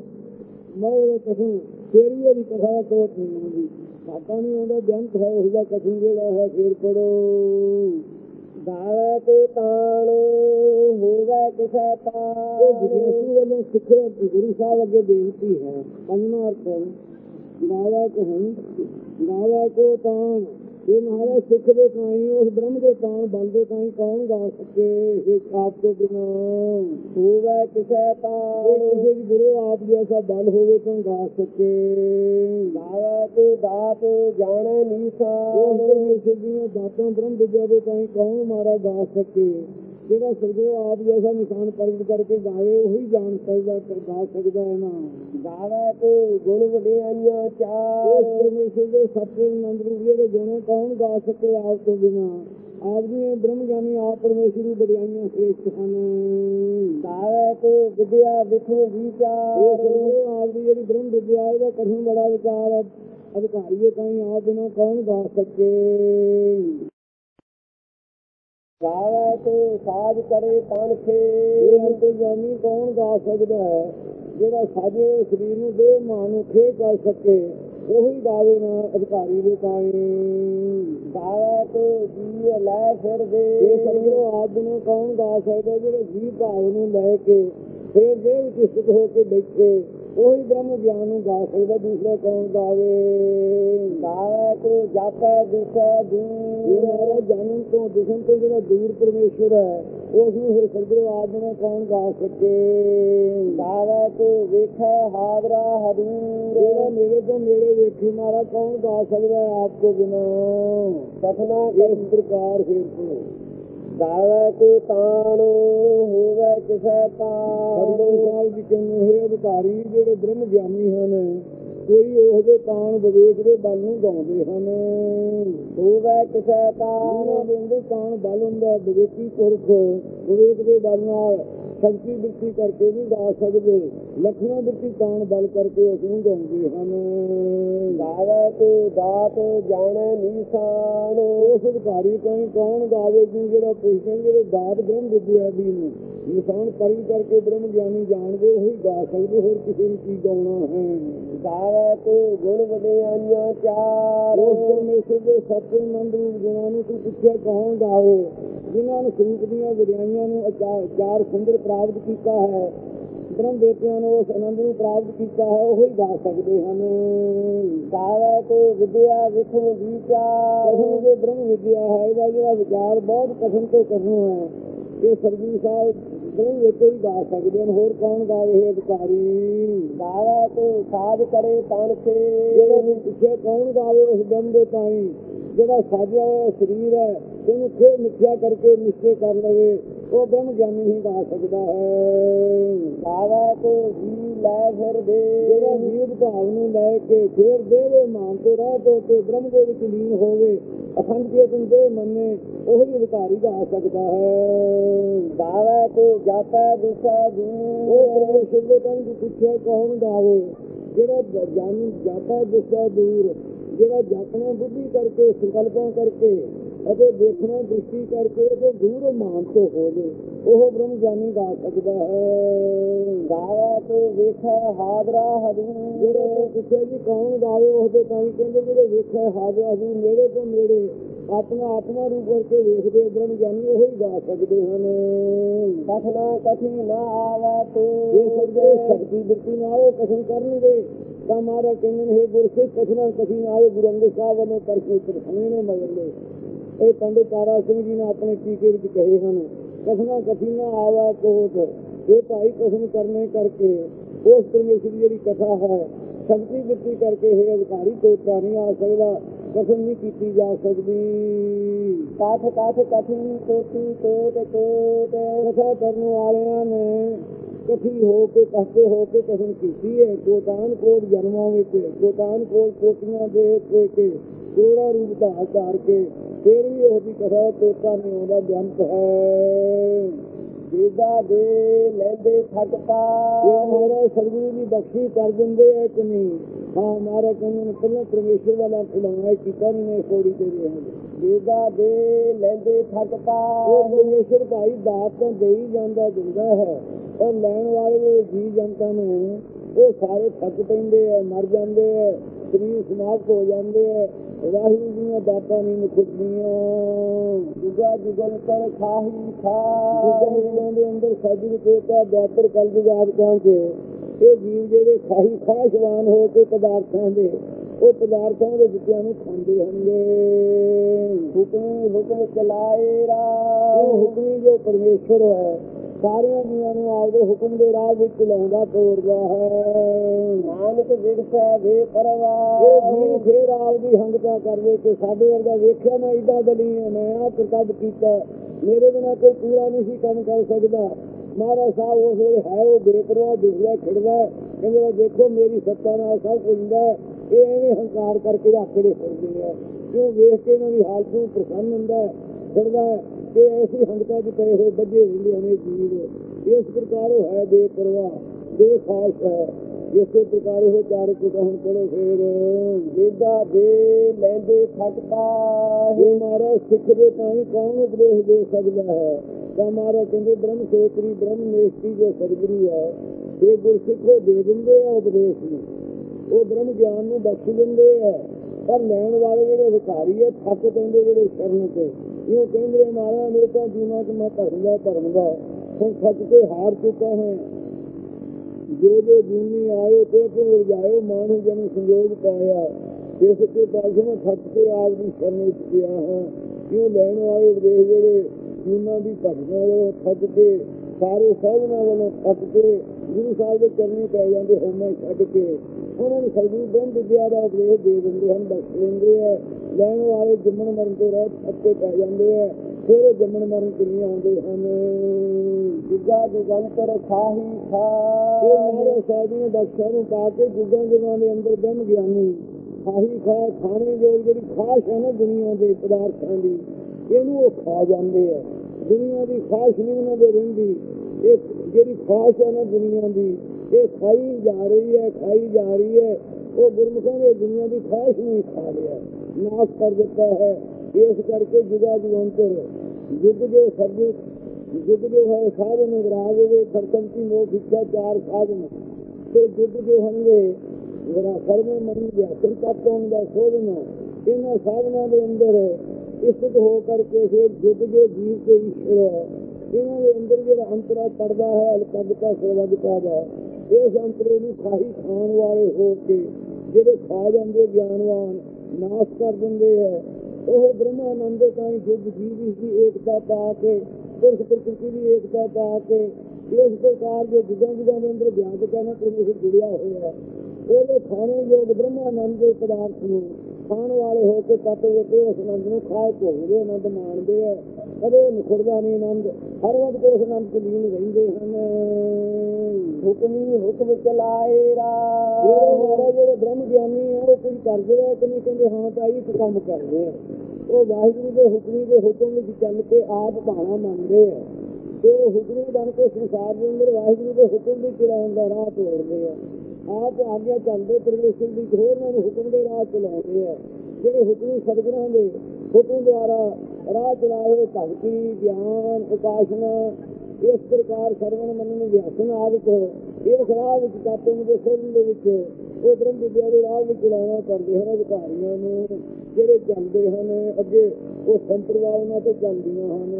ਮੈਂ ਉਹ ਕਥਨ ਫੇਰ ਵੀ ਉਹਦੀ ਕਥਾ ਦਾ ਨਹੀਂ ਆਉਂਦੀ। ਸਾਡਾ ਨਹੀਂ ਆਉਂਦਾ, ਜੰਤ ਹੈ ਉਸ ਦਾ ਕਥਨ ਜਿਹੜਾ ਹੈ, ਫੇਰ ਪੜੋ। ਗਾਵੇ ਕੋ ਤਾਣ ਹੋਵੇ ਕਿਸੈ ਇਹ ਤਾਣ ਵੱਲੋਂ ਸਿੱਖ ਗੁਰੂ ਸਾਹਿਬ ਅੱਗੇ ਬੇਨਤੀ ਹੈ। ਪੰਜਵਾਂ ਅਰਥ ਹੈ, ਗਾਵਾ ਕੋ ਹੂੰ ਗਾਵਾ ਕੋ ਤਾਣ ਇਹ ਮਹਾਰਾਜ ਸਿੱਖ ਦੇ ਕਾਈ ਉਸ ਬ੍ਰਹਮ ਦੇ ਕਾਨ ਬਲ ਦੇ ਕਾਈ ਕੌਣ ਗਾ ਸਕੇ? ਇਹ ਆਪ ਤੋਂ ਬਿਨਾ। ਹੋਵੇ ਕਿਸੈ ਤਾਂ। ਕਿਸੇ ਦੀ ਗੁਰੂ ਆਪ ਜੈਸਾ ਬਲ ਹੋਵੇ ਤਾਂ ਗਾ ਸਕੇ। ਗਾਵੇ ਤੂੰ ਦਾਤ ਜਾਣੇ ਉਹ ਨੀਸਾਨ ਪਰਮੇਸ਼ਰ ਦੀਆਂ ਦਾਤਾਂ ਬ੍ਰਹਮ ਦੇ ਕਾਈ ਕੌਣ ਮਾਰਾ ਗਾ ਸਕੇ? ਜਿਹੜਾ ਸਰਗੁਰੂ ਆਪ ਜੈਸਾ ਨਿਸ਼ਾਨ ਪ੍ਰਗਟ ਕਰਕੇ ਗਾਵੇ ਉਹੀ ਜਾਣ ਸਕਦਾ ਗਾ ਸਕਦਾ ਹੈ ਨਾ। ਗਾਵੇ ਤੂੰ ਗੁਣ ਵਡਿਆਈਆਂ ਚਾਰ। ਪਰਮੇਸ਼ਰ ਦੇ ਸੱਚੇ ਰੂਪ ਜਿਹੜੇ ਗੁਣ ਕੌਣ ਗਾ ਸਕੇ ਆਪ ਤੋਂ ਬਿਨਾ? ਆਪ ਜੀ ਬ੍ਰਹਮ ਗਿਆਨੀ ਆਪ ਪਰਮੇਸ਼ਰ ਦੀ ਬੜਾਈਆਂ ਸ੍ਰੇਸ਼ਟ ਹਨ। ਗਾਵੇ ਤੂੰ ਵਿਦਿਆ ਵਿਖੂ ਇਹ ਵਿਚਾਰ ਸਰਗੁਰੂ ਆਪ ਦੀ ਜਿਹੜੀ ਬ੍ਰਹਮ ਵਿਦਿਆ ਹੈ, ਇਹਦਾ ਕਠਿਨ ਬੜਾ ਵਿਚਾਰ ਹੈ। ਅਧਿਕਾਰੀਏ ਤਾਈਂ ਆਪ ਬਿਨਾ ਕੌਣ ਗਾ ਸਕੇ? ਗਾਵੇ ਤੂੰ ਸਾਜ ਕਰੇ ਤਨ ਖੇ। ਇਹ ਅੰਤਰਜਾਮੀ ਕੌਣ ਗਾ ਸਕਦਾ ਹੈ? ਜਿਹੜਾ ਸਾਜੇ ਸਰੀਰ ਨੂੰ ਦੇ ਮਾਂ ਨੂੰ ਖੇ ਕਰ ਸਕੇ ਉਹੀ ਗਾਵੇ ਨਾ ਅਧਿਕਾਰੀ ਦੇ ਤਾਈਂ। ਗਾਵੇ ਤੂੰ ਜੀ ਲੈ ਫਿਰ ਦੇ। ਇਹ ਸਰਗੁਰੂ ਆਪ ਬਿਨਾਂ ਕੌਣ ਗਾ ਸਕਦਾ ਜਿਹੜੇ ਜੀ ਭਾਵ ਨੂੰ ਲੈ ਕੇ ਫੇਰ ਦੇ ਵਿੱਚ ਸਥਿਤ ਹੋ ਕੇ ਬੈਠੇ। ਉਹੀ ਬ੍ਰਹਮ ਗਿਆਨ ਨੂੰ ਗਾ ਸਕਦਾ ਦੂਸਰਾ ਕੌਣ ਗਾਵੇ? ਗਾਵੇ ਤੂੰ ਜਾਪੈ ਦਿਸੈ ਦੂਰ। ਮਹਾਰਾਜ ਜਾਣਨ ਤੋਂ ਦਿਸਣ ਤੋਂ ਜਿਹੜਾ ਦੂਰ ਪਰਮੇਸ਼ਰ ਹੈ ਉਸ ਨੂੰ ਫਿਰ ਸਰਗੁਰੂ ਆਪ ਬਿਨਾਂ ਕੌਣ ਗਾ ਸਕੇ? ਗਾਵੇ ਤੂੰ ਵੇਖੈ ਹਾਦਰਾ। ਜਿਹੜਾ ਮੇਰੇ ਤੋਂ ਨੇੜੇ ਵੇਖੀ ਮਾਰਾ ਕੌਣ ਗਾ ਸਕਦਾ ਹੈ ਆਪ ਤੋਂ ਬਿਨਾਂ? ਕਥਨਾ ਇਸ ਪ੍ਰਕਾਰ ਫਿਰ ਤੋਂ। ਗਾਵੇ ਤੂੰ ਤਾਣ ਹੋਵੇ ਕਿਸੈ ਤਾਣ ਸਾਹਿਬ ਜੀ ਕਹਿੰਦੇ ਹੈ ਅਧਿਕਾਰੀ ਜਿਹੜੇ ਬ੍ਰਹਮ ਗਿਆਨੀ ਹਨ ਕੋਈ ਉਹਦੇ ਤਾਣ ਵਿਵੇਕ ਦੇ ਬਲ ਨੂੰ ਗਾਉਂਦੇ ਹਨ। ਹੋਵੇ ਕਿਸੈ ਤਾਣ ਦੇ ਅੰਦਰ ਤਾਣ ਬਲ ਹੁੰਦਾ ਵਿਵੇਕੀ ਪੁਰਖ ਵਿਵੇਕ ਦੇ ਬਲ ਨਾਲ ਸ਼ਕਤੀ ਬਿਰਤੀ ਕਰਕੇ ਨਹੀਂ ਗਾ ਸਕਦੇ। ਲਖਣਾ ਬਿਰਤੀ ਤਾਣ ਬਲ ਕਰਕੇ ਉਸ ਗਾਉਂਦੇ ਹਨ। ਗਾਵੇ ਤੂੰ ਦਾਤ, ਜਾਣੇ ਨੀਸਾਨ। ਉਸ ਅਧਿਕਾਰੀ ਕੋਈ ਕੌਣ ਗਾਵੇ ਜੀ ਜਿਹੜਾ ਪੁੱਛਦੇ ਜਿਹੜੇ ਦਾਤ ਬ੍ਰਹਮ ਵਿਦਿਆ ਦੀ ਨੇ। ਨਿਸ਼ਾਨ ਪਰਿ ਕਰਕੇ ਬ੍ਰਹਮ ਗਿਆਨੀ ਜਾਣਦੇ, ਉਹੀ ਗਾ ਸਕਦੇ, ਹੋਰ ਕਿਸੇ ਨੂੰ ਕੀ ਗਾਉਣਾ ਹੈ। ਗਾਵੇ ਤੂੰ ਗੁਣ ਵਡਿਆਈਆਂ ਚਾਰ। ਉਸ ਪਰਮੇਸ਼ਰ ਦੇ ਸੱਚੇ ਆਨੰਦ ਰੂਪ ਗੁਣਾਂ ਨੂੰ ਤੂੰ ਪੁੱਛਿਆ ਕੌਣ ਗਾਵੇ? ਜਿਨ੍ਹਾਂ ਨੂੰ ਸਰੂਪ ਦੀਆਂ ਵਿੜਾਈਆਂ ਨੂੰ ਚਾਰ ਸੁੰਦਰ ਪ੍ਰਾਪਤ ਕੀਤਾ ਹੈ ਬ੍ਰਹਮ ਦੇਵਤਿਆਂ ਨੂੰ ਉਸ ਆਨੰਦ ਨੂੰ ਪ੍ਰਾਪਤ ਕੀਤਾ ਹੈ ਉਹੀ ਗਾ ਸਕਦੇ ਹਨ। ਗਾਵੇ ਤੂੰ ਵਿਦਿਆ ਵਿਖੂ ਵਿਚਾਰ। ਕਠਿਨ ਜੋ ਬ੍ਰਹਮ ਵਿਦਿਆ ਹੈ ਇਹਦਾ ਜਿਹੜਾ ਵਿਚਾਰ ਬਹੁਤ ਕਠਿਨ ਤੋਂ ਕਠਿਨ ਹੈ। ਇਹ ਸਰਜੀ ਸਾਹਿਬ ਬ੍ਰਹਮ ਵਿੱਚ ਹੀ ਗਾ ਸਕਦੇ ਹਨ। ਹੋਰ ਕੌਣ ਗਾਵੇ ਇਹ ਅਧਿਕਾਰੀ? ਗਾਵੇ ਤੂੰ ਸਾਜ ਕਰੇ ਤਨ ਖੇ ਜਿਹੜਾ ਪਿੱਛੇ ਕੌਣ ਗਾਵੇ ਉਸ ਬ੍ਰਹਮ ਦੇ ਤਾਈਂ? ਜਿਹੜਾ ਸਾਜਿਆ ਹੋਇਆ ਸਰੀਰ ਹੈ ਇਹਨੂੰ ਫੇਰ ਮਿੱਥਿਆ ਕਰਕੇ ਨਿਸ਼ਚੈ ਕਰ ਲਵੇ ਉਹ ਬ੍ਰਹਮ ਗਿਆਨੀ ਹੀ ਗਾ ਸਕਦਾ ਹੈ। ਗਾਵੇ ਤੂੰ ਜੀ ਲੈ ਫਿਰ ਦੇ ਜਿਹੜਾ ਜੀਵ ਭਾਵ ਨੂੰ ਲੈ ਕੇ ਫੇਰ ਦੇਵੇ ਮਾਨ ਤੋਂ ਰਾਹ ਤੋਂ ਤੇ ਬ੍ਰਹਮ ਦੇ ਵਿੱਚ ਲੀਨ ਹੋਵੇ ਅਖੰਡ ਚੇਤਨ ਦੇ ਮੰਨੇ ਉਹੀ ਅਧਿਕਾਰੀ ਗਾ ਸਕਦਾ ਹੈ। ਗਾਵੇ ਤੂੰ ਜਾਪੈ ਦਿਸੈ ਉਹ ਦੂਰ ਪਰਮੇਸ਼ਰ ਦੇ ਕੰਨ ਦੀ ਪੁੱਛਿਆ ਕੌਣ ਗਾਵੇ ਜਿਹੜਾ ਜਾਣੀ ਜਾਪਾ ਦਿਸਦਾ ਦੂਰ ਜਿਹੜਾ ਜਾਪਣਾ ਬੁੱਧੀ ਕਰਕੇ ਸੰਕਲਪਾਂ ਕਰਕੇ ਅਤੇ ਦੇਖਣਾ ਦ੍ਰਿਸ਼ਟੀ ਕਰਕੇ ਤੇ ਦੂਰ ਮਾਨ ਤੋਂ ਹੋਵੇ ਉਹ ਬ੍ਰਹਮ ਗਿਆਨੀ ਗਾ ਸਕਦਾ ਹੈ। ਗਾਵੇ ਤੂੰ ਵੇਖੈ ਹਾਦਰਾ ਜਿਹੜੇ ਹਦੂਰ ਤੋਂ ਪੁੱਛਿਆ ਜੀ ਕੌਣ ਗਾਵੇ ਉਹਦੇ ਤਾਂ ਹੀ ਕਹਿੰਦੇ ਜਿਹੜੇ ਵੇਖਿਆ ਹਾਜ਼ਰ ਅਸੀਂ ਨੇੜੇ ਤੋਂ ਨੇੜੇ ਆਪਣਾ ਆਤਮਾ ਰੂਪ ਕਰਕੇ ਵੇਖਦੇ ਬ੍ਰਹਮ ਗਿਆਨੀ ਉਹੀ ਗਾ ਸਕਦੇ ਹਨ। ਕਥਨਾ ਕਥੀ ਨਾ ਆਵੇ ਇਹ ਤੂੰ ਸਭੇ ਸ਼ਕਤੀ ਬਿਰਤੀ ਨਾਲ ਉਹ ਕਥਨ ਕਰਨਗੇ। ਤਾਂ ਮਾਰਾ ਕਹਿੰਦੇ ਨੇ ਇਹ ਗੁਰਸਿੱਖ ਕਥਨਾ ਕਥੀ ਨਾ ਆਏ ਗੁਰੂ ਅੰਗਦ ਸਾਹਿਬ ਵੱਲੋਂ ਕਰਕੇ ਤਰਖਣੇ ਨੇ ਮਗਰਲੇ। ਇਹ ਪੰਡਿਤ ਤਾਰਾ ਸਿੰਘ ਜੀ ਨੇ ਆਪਣੇ ਟੀਕੇ ਵਿੱਚ ਕਹੇ ਹਨ ਕਥਨਾ ਕਥੀ ਨਾ ਆਵਾ ਕੋਟ ਇਹ ਭਾਈ ਕਥਨ ਕਰਨੇ ਕਰਕੇ, ਉਸ ਪਰਮੇਸ਼ਰ ਦੀ ਜਿਹੜੀ ਕਥਾ ਹੈ, ਸ਼ਕਤੀ ਬਿਰਤੀ ਕਰਕੇ ਇਹ ਅਧਿਕਾਰੀ ਤੋਤਾ ਨਹੀਂ ਆ ਸਕਦਾ ਕਥਨ ਨਹੀਂ ਕੀਤੀ ਜਾ ਸਕਦੀ। ਕਥ ਕਥ ਕਥੀ ਕੋਟੀ ਕੋਟ ਕੋਟ ਕਥਾ ਕਰਨ ਵਾਲਿਆਂ ਨੇ ਕਥੀ ਹੋ ਕੇ ਕਹਤੇ ਹੋ ਕੇ ਕਸਮ ਕੀਤੀ ਹੈ। ਕੋਟਾਨ ਕੋਟ ਜਨਮਾਂ ਵਿੱਚ ਕੋਟਾਨ ਕੋਟ ਕੋਟੀਆਂ ਦੇ ਕੇ ਕੇ ਕਰੋੜਾ ਰੂਪ ਧਾਰ ਧਾਰ ਕੇ ਫਿਰ ਵੀ ਉਹਦੀ ਕਥਾ ਤੋਤਾ ਨਹੀਂ ਆਉਂਦਾ ਬੇਅੰਤ ਹੈ? ਦੇਦਾ ਦੇ ਲੈਂਦੇ ਥੱਕ ਪਾ। ਇਹ ਮਹਾਰਾਜ ਸਰਗੁਰੂ ਦੀ ਬਖਸ਼ੀ ਕਰ ਦਿੰਦੇ ਐ ਕਿ ਨਹੀਂ ਹਾਂ ਮਹਾਰਾਜ ਕਹਿੰਦੇ ਨੇ ਪਹਿਲਾਂ ਪਰਮੇਸ਼ਰ ਵਾਲਾ ਖਿਲਾਉਣਾ ਕੀਤਾ ਨਹੀਂ ਮੈਂ ਥੋੜੀ ਦੇ ਰਹੇ ਹਾਂ। ਦੇਦਾ ਦੇ ਲੈਂਦੇ ਥੱਕ ਪਾ। ਉਹ ਪਰਮੇਸ਼ਰ ਭਾਈ ਦਾਤ ਤਾਂ ਦੇ ਹੀ ਜਾਂਦਾ ਦਿੰਦਾ ਹੈ। ਉਹ ਲੈਣ ਵਾਲੇ ਜੀ ਜਨਤਾ ਨੇ ਉਹ ਸਾਰੇ ਥੱਕ ਪੈਂਦੇ ਆ ਮਰ ਜਾਂਦੇ ਆ ਸਰੀਰ ਸਮਾਪਤ ਹੋ ਜਾਂਦੇ ਆ। ਵਾਹਿਗੁਰੂ ਦੀਆਂ ਦਾਤਾਂ ਨਹੀਂ ਨਿਕਲਦੀਆਂ ਜੁਗਾ ਜੁਗਲ ਕਰ ਖਾਹੀ ਖਾ। ਜਿੱਦਾਂ ਦੇ ਅੰਦਰ ਸਾਜੂ ਚੇਤਾ ਦਾਤਰ ਕਲਯੁਗ ਆਦਿਕਾਂ ਚ ਇਹ ਜੀਵ ਜਿਹੜੇ ਖਾਹੀ ਖਾਸ਼ਵਾਨ ਹੋ ਕੇ ਪਦਾਰਥਾਂ ਦੇ ਉਹ ਪਦਾਰਥਾਂ ਦੇ ਵਿੱਚਿਆਂ ਨੂੰ ਖਾਂਦੇ ਹਨਗੇ ਹੁਕਮੀ ਹੁਕਮ ਚਲਾਏ ਰਾ ਹੁਕਮੀ ਜੋ ਪਰਮੇਸ਼ਰ ਹੈ ਸਾਰਿਆਂ ਜੀਵਾਂ ਨੂੰ ਆਪਦੇ ਹੁਕਮ ਦੇ ਰਾਹ ਵਿੱਚ ਲਾਉਂਦਾ ਤੋਰਦਾ ਹੈ। ਨਾਨਕ ਵਿਗਸੈ ਵੇ ਇਹ ਪਰਵਾਹ। ਜੀਵ ਫੇਰ ਆਪਦੀ ਹੰਗਤਾ ਕਰਵੇ ਕਿ ਸਾਡੇ ਵਰਗਾ ਵੇਖਿਆ ਮੈਂ ਏਡਾ ਬਲੀ ਮੈਂ ਆਹ ਕਰਤੱਵ ਕੀਤਾ। ਮੇਰੇ ਬਿਨਾ ਕੋਈ ਪੂਰਾ ਨਹੀਂ ਸੀ ਕੰਮ ਕਰ ਸਕਦਾ। ਮਹਾਰਾਜ ਸਾਹਿਬ ਉਸ ਵੇਲੇ ਹੈ ਉਹ ਬੇਪਰਵਾਹ ਦਿਖਦਾ ਖਿੜਦਾ। ਕਹਿੰਦੇ ਆ, ਦੇਖੋ ਮੇਰੀ ਸੱਤਾ ਨਾਲ ਸਭ ਕੁਝ ਹੁੰਦਾ। ਇਹ ਐਵੇਂ ਹੰਕਾਰ ਕਰਕੇ ਰੱਖੜੇ ਫਿਰਦੇ ਆ। ਕਿਉਂ ਵੇਖ ਕੇ ਇਹਨਾਂ ਦੀ ਹਾਲਤ ਨੂੰ ਪ੍ਰਸੰਨ ਹੁੰਦਾ ਖਿੜਦਾ ਹੈ ਐਸੀ ਹੰਗਤਾ 'ਚ ਪਏ ਹੋਏ, ਬੱਝੇ ਰਹਿੰਦੇ ਨੇ ਜੀਵ। ਇਸ ਪ੍ਰਕਾਰ ਉਹ ਹੈ ਬੇਪਰਵਾਹ, ਬੇਖਾਸ ਹੈ। ਇਸੇ ਪ੍ਰਕਾਰ ਉਹ ਚਾਰ ਕੁਟਹਣ ਪੜੋ ਫੇਰ ਜਿਦਾ ਦੇ ਲੈਂਦੇ ਥਕਤਾ ਜੇ ਮਾਰਾ ਸਿੱਖ ਦੇ ਤਾਂ ਕੌਣ ਉਪਦੇਸ਼ ਦੇ ਸਕਦਾ ਹੈ? ਤਾਂ ਮਾਰਾ ਕਹਿੰਦੇ, ਬ੍ਰਹਮ ਸੋਤਰੀ, ਬ੍ਰਹਮ ਨੇਸ਼ਟੀ ਜੋ ਸਰਗਰੀ ਹੈ ਇਹ ਗੁਰਸਿੱਖੋ ਦੇ ਦਿੰਦੇ ਆ ਉਪਦੇਸ਼ ਨੂੰ, ਉਹ ਬ੍ਰਹਮ ਗਿਆਨ ਨੂੰ ਬਖਸ਼ ਦਿੰਦੇ ਆ। ਪਰ ਲੈਣ ਵਾਲੇ ਜਿਹੜੇ ਅਧਿਕਾਰੀ ਹੈ ਥੱਕ ਪੈਂਦੇ ਜਿਹੜੇ ਸ਼ਰਨ ਤੇ। ਇਹ ਕਹਿੰਦੇ ਮਾਰਾ ਮੇਰੇ ਤਾਂ ਜੀਵਨ ਚ ਮੈਂ ਧਰਮ ਦਾ ਧਰਮ ਦਾ ਹੁਣ ਥੱਕ ਕੇ ਹਾਰ ਚੁੱਕਾ ਹਾਂ। ਜੋ ਜੋ ਜੀਵਨੀ ਆਇਓ ਤੇ ਤੇ ਉਰਜਾਇਓ ਮਾਨੁ ਜਨ ਸੰਜੋਗ ਪਾਇਆ। ਇਸ ਕੇ ਪਾਸੇ ਮੈਂ ਥੱਕ ਕੇ ਆਪ ਦੀ ਸ਼ਰਨ ਵਿੱਚ ਗਿਆ ਹਾਂ। ਕਿਉਂ ਲੈਣ ਵਾਲੇ ਉਪਦੇਸ਼ ਜਿਹੜੇ ਜੀਵਨਾਂ ਦੀ ਭਜਨ ਵਾਲੇ ਥੱਕ ਕੇ ਸਾਰੇ ਸਾਧਨਾਂ ਵੱਲੋਂ ਥੱਕ ਕੇ ਗੁਰੂ ਸਾਹਿਬ ਦੇ ਚਰਨੀ ਪੈ ਜਾਂਦੇ, ਹੋਮੇ ਛੱਡ ਕੇ। ਉਹਨਾਂ ਨੂੰ ਸਤਿਗੁਰੂ ਬ੍ਰਹਮ ਵਿਦਿਆ ਦਾ ਉਪਦੇਸ਼ ਦੇ ਦਿੰਦੇ ਹਨ ਬਖਸ਼ ਦਿੰਦੇ ਆ। ਲੈਣ ਵਾਲੇ ਜੰਮਣ ਮਰਨ ਤੋਂ ਰਹਿ ਥੱਕ ਪੈ ਜਾਂਦੇ ਆ। ਫਿਰ ਉਹ ਜੰਮਣ ਮਰਨ ਚ ਨਹੀਂ ਆਉਂਦੇ ਹਨ? ਜਿਗਾ ਜੁਗੰਤਰ ਖਾਹੀ ਇਹ ਮਹਾਰਾਜ ਸਾਹਿਬ ਨੇ ਬਖਸ਼ਾਂ ਨੂੰ ਪਾ ਕੇ ਜੁਗਾਂ ਜੁਗਾਂ ਦੇ ਅੰਦਰ ਬ੍ਰਹਮ ਗਿਆਨੀ। ਖਾਹੀ ਖਾ, ਖਾਣੇ ਜੋ ਜਿਹੜੀ ਖਾਸ਼ ਹੈ ਨਾ ਦੁਨੀਆ ਦੇ ਪਦਾਰਥਾਂ ਦੀ, ਇਹਨੂੰ ਉਹ ਖਾ ਜਾਂਦੇ ਆ। ਦੁਨੀਆ ਦੀ ਖਾਸ਼ ਨਹੀਂ ਉਹਨਾਂ ਦੇ ਰਹਿੰਦੀ। ਇਹ ਜਿਹੜੀ ਖਾਸ਼ ਹੈ ਨਾ ਦੁਨੀਆ ਦੀ ਇਹ ਖਾਈ ਜਾ ਰਹੀ ਹੈ, ਖਾਈ ਜਾ ਰਹੀ ਹੈ। ਉਹ ਗੁਰਮੁਖਾਂ ਨੇ ਦੁਨੀਆ ਦੀ ਖਾਸ਼ ਨੂੰ ਹੀ ਖਾ ਲਿਆ। ਨਾਸ਼ ਕਰ ਦਿੱਤਾ ਹੈ। ਇਸ ਕਰਕੇ ਜੁਗਾ ਜੁਗੰਤਰ। ਯੁੱਗ ਜੋ ਸਭ ਯੁੱਗ ਜੋ ਹੈ ਸਾਧਨ ਵਿਰਾਗ ਦੇ ਮੋਖ ਇੱਛਾ ਚਾਰ ਸਾਧਨ। ਤੇ ਯੁੱਗ ਜੋ ਹਨਗੇ ਜਿਹੜਾ ਸਰਵੇ ਮਨ ਵਿਆਸਨ ਤੱਤ ਹੁੰਦਾ ਸੋਧਨ, ਇਹਨਾਂ ਸਾਧਨਾਂ ਦੇ ਅੰਦਰ ਇਸਤ ਹੋ ਕਰਕੇ ਫਿਰ ਯੁੱਗ ਜੋ ਜੀਵ ਤੇ ਈਸ਼ਵਰ ਹੈ ਇਹਨਾਂ ਦੇ ਅੰਦਰ ਜਿਹੜਾ ਅੰਤਰਾ ਪੜਦਾ ਹੈ ਅਲਕਬਤਾ ਸੇਵਕਤਾ ਦਾ ਇਸ ਅੰਤਰੇ ਨੂੰ ਖਾਹੀ ਖਾਣ ਵਾਲੇ ਹੋ ਕੇ ਜਿਹੜੇ ਖਾ ਜਾਂਦੇ ਗਿਆਨਵਾਨ, ਨਾਸ਼ ਕਰ ਦਿੰਦੇ ਹੈ। ਉਹ ਬ੍ਰਹਮਾਨੰਦ ਦੇ ਤਾਂ ਜੁਗ ਜੀਵ ਦੀ ਏਕਤਾ ਪਾ ਕੇ, ਪੁਰਖ ਪ੍ਰਕਿਰਤੀ ਦੀ ਏਕਤਾ ਪਾ ਕੇ, ਇਸ ਪ੍ਰਕਾਰ ਦੇ ਜੁਗਾਂ ਜੁਗਾਂ ਦੇ ਅੰਦਰ ਵਿਆਪਕ ਹੈ ਪਰਮੇਸ਼ਰ ਜੁੜਿਆ ਹੋਇਆ ਹੈ। ਉਹਦੇ ਖਾਣੇ ਯੋਗ ਬ੍ਰਹਮਾਨੰਦ ਦੇ ਪਦਾਰਥ ਨੂੰ ਖਾਣ ਵਾਲੇ ਹੋ ਕੇ ਤਤ ਵਿੱਚ ਉਸ ਆਨੰਦ ਨੂੰ ਖਾਏ ਭੋਗਦੇ ਆਨੰਦ ਮਾਣਦੇ ਆ ਕਦੇ ਉਹ ਨਿਖੜਦਾ ਨਹੀਂ ਆਨੰਦ, ਹਰ ਵਕਤ ਉਸ ਆਨੰਦ ਚ ਲੀਨ ਰਹਿੰਦੇ ਹਨ। ਹੁਕਮੀ ਹੁਕਮ ਚਲਾਏ ਰਾ। ਜਿਹੜੇ ਮਹਾਰਾਜ ਜਿਹੜੇ ਬ੍ਰਹਮ ਗਿਆਨੀ ਆ, ਉਹ ਕੁਝ ਕਰਦੇ ਆ ਕਿ ਨਹੀਂ ਕਹਿੰਦੇ, ਹਾਂ ਤਾਂ ਇੱਕ ਕੰਮ ਕਰਦੇ ਆ। ਉਹ ਵਾਹਿਗੁਰੂ ਦੇ ਹੁਕਮੀ ਦੇ ਹੁਕਮ ਵਿੱਚ ਚੱਲ ਕੇ ਆਪ ਬਾਣਾ ਮੰਨਦੇ ਆ। ਤੇ ਉਹ ਹੁਕਮੀ ਬਣ ਕੇ ਸੰਸਾਰ ਦੇ ਅੰਦਰ ਵਾਹਿਗੁਰੂ ਦੇ ਹੁਕਮ ਵਿੱਚ ਚਲਾਉਣ ਦਾ ਰਾਹ ਤੋੜਦੇ ਆ। ਆਪ ਆਗਿਆ ਚੱਲਦੇ ਪਰਮੇਸ਼ਰ ਦੀ ਹੋਰਾਂ ਨੂੰ ਹੁਕਮ ਦੇ ਰਾਹ ਚਲਾਉਂਦੇ ਆ। ਜਿਹੜੇ ਹੁਕਮੀ ਸਤਿਗੁਰਾਂ ਦੇ ਹੁਕਮ ਦੁਆਰਾ ਰਾਹ ਚਲਾਏ ਹੋਏ ਭਗਤੀ, ਗਿਆਨ, ਉਪਾਸਨਾ ਇਸ ਪ੍ਰਕਾਰ ਸਰਵਣ ਮੰਨਣ ਵਿਆਸਨ ਆਦਿਕ ਇਸ ਰਾਹ ਵਿੱਚ ਕਾਤੋਂ ਦੇ ਸੋਧਨ ਦੇ ਵਿੱਚ ਉਹ ਬ੍ਰਹਮ ਵਿਦਿਆ ਦੇ ਰਾਹ ਵਿੱਚ ਚਲਾਉਣਾ ਕਰਦੇ ਹਨ ਅਧਿਕਾਰੀਆਂ ਨੂੰ ਜਿਹੜੇ ਚੱਲਦੇ ਹਨ ਅੱਗੇ ਉਹ ਸੰਪਰਦਾਇ ਉਹਨਾਂ ਤੇ ਚੱਲਦੀਆਂ ਹਨ।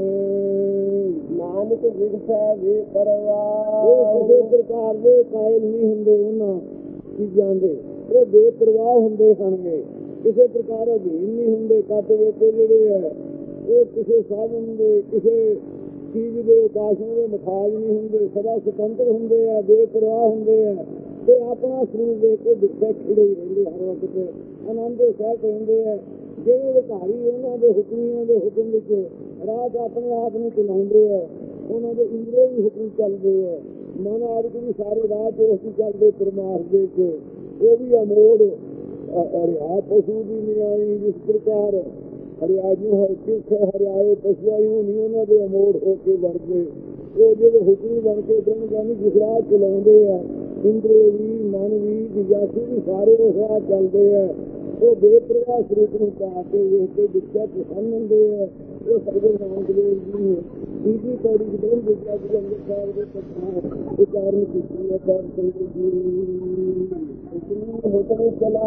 ਨਾਨਕ ਵਿਗਸੈ ਵੇ ਉਹ ਪਰਵਾਹ ਕਿਸੇ ਪ੍ਰਕਾਰ ਦੇ ਕਾਇਲ ਨਹੀਂ ਹੁੰਦੇ ਉਹਨਾਂ ਚੀਜ਼ਾਂ ਦੇ। ਉਹ ਬੇਪਰਵਾਹ ਹੁੰਦੇ ਹਨਗੇ ਕਿਸੇ ਪ੍ਰਕਾਰ ਅਧੀਨ ਨਹੀਂ ਹੁੰਦੇ ਕੱਟ ਵੇਤੇ ਜਿਹੜੇ ਹੈ ਉਹ ਕਿਸੇ ਸਾਧਨ ਦੇ ਕਿਸੇ ਚੀਜ਼ ਦੇ ਉਪਾਸਨਾ ਦੇ ਮੁਖਾਜ ਨਹੀਂ ਹੁੰਦੇ, ਸਦਾ ਸੁਤੰਤਰ ਹੁੰਦੇ ਆ, ਬੇਪਰਵਾਹ ਹੁੰਦੇ ਆ, ਤੇ ਆਪਣਾ ਸਰੂਪ ਦੇਖ ਕੇ ਦਿਖੇ ਖਿੜੇ ਹੀ ਰਹਿੰਦੇ ਹਰ ਵਕਤ ਆਨੰਦ ਦੇ ਸਹਿਤ ਰਹਿੰਦੇ ਆ। ਜਿਹੜੇ ਅਧਿਕਾਰੀ ਉਹਨਾਂ ਦੇ ਹੁਕਮੀਆਂ ਦੇ ਹੁਕਮ ਵਿੱਚ ਰਾਤ ਆਪਣੇ ਆਪ ਨੂੰ ਚਲਾਉਂਦੇ ਆ, ਉਹਨਾਂ ਦੇ ਇੰਦਰੀ ਵੀ ਹੁਕਮ ਚੱਲਦੇ ਆ। ਮਨ ਆਦਿਕ ਵੀ ਸਾਰੇ ਰਾਹ ਤੇ ਉਸ ਚੱਲਦੇ ਪਰਮਾਰਥ ਦੇ ਕੇ ਉਹ ਵੀ ਅਮੋੜ ਹਰਿਆ ਪਸ਼ੂ ਦੀ ਨਿਆਈ ਜਿਸ ਪ੍ਰਕਾਰ ਹਰਿਆ ਜੀ ਹਰ ਕਿਸ ਹਰਿਆਏ ਪਸ਼ੂਆਂ ਨਹੀਂ ਉਹਨਾਂ ਦੇ ਅਮੋੜ ਹੋ ਕੇ ਵਰਗੇ ਉਹ ਜਿਹੜੇ ਹੁਕਮੀ ਬਣ ਕੇ ਬ੍ਰਹਮ ਗਿਆਨੀ ਜਿਸ ਚਲਾਉਂਦੇ ਆ, ਇੰਦਰੀ ਵੀ ਮਨ ਵੀ ਜਿਗਿਆਸੂ ਵੀ ਸਾਰੇ ਉਹ ਰਾਹ ਚੱਲਦੇ ਆ। ਉਹ ਬੇਪਰਵਾਹ ਸਰੂਪ ਨੂੰ ਪਾ ਕੇ ਵੇਖ ਕੇ ਜਿੱਥੇ ਪ੍ਰਸੰਨ ਹੁੰਦੇ ਆ। ਉਹ ਸਰਗੁਰੂ ਨਾਨਕ ਦੇਵ ਜੀ ਨੇ ਤੀਜੀ ਪੌੜੀ ਦੀ ਬ੍ਰਹਮ ਵਿਦਿਆ ਅੰਦਰ ਸਾਹਿਬ ਦੇ ਪਛਾਣ ਉਚਾਰਨ ਕੀਤੀ ਹੈ ਤਾਂ ਸੰਗਤ ਜੀ చలా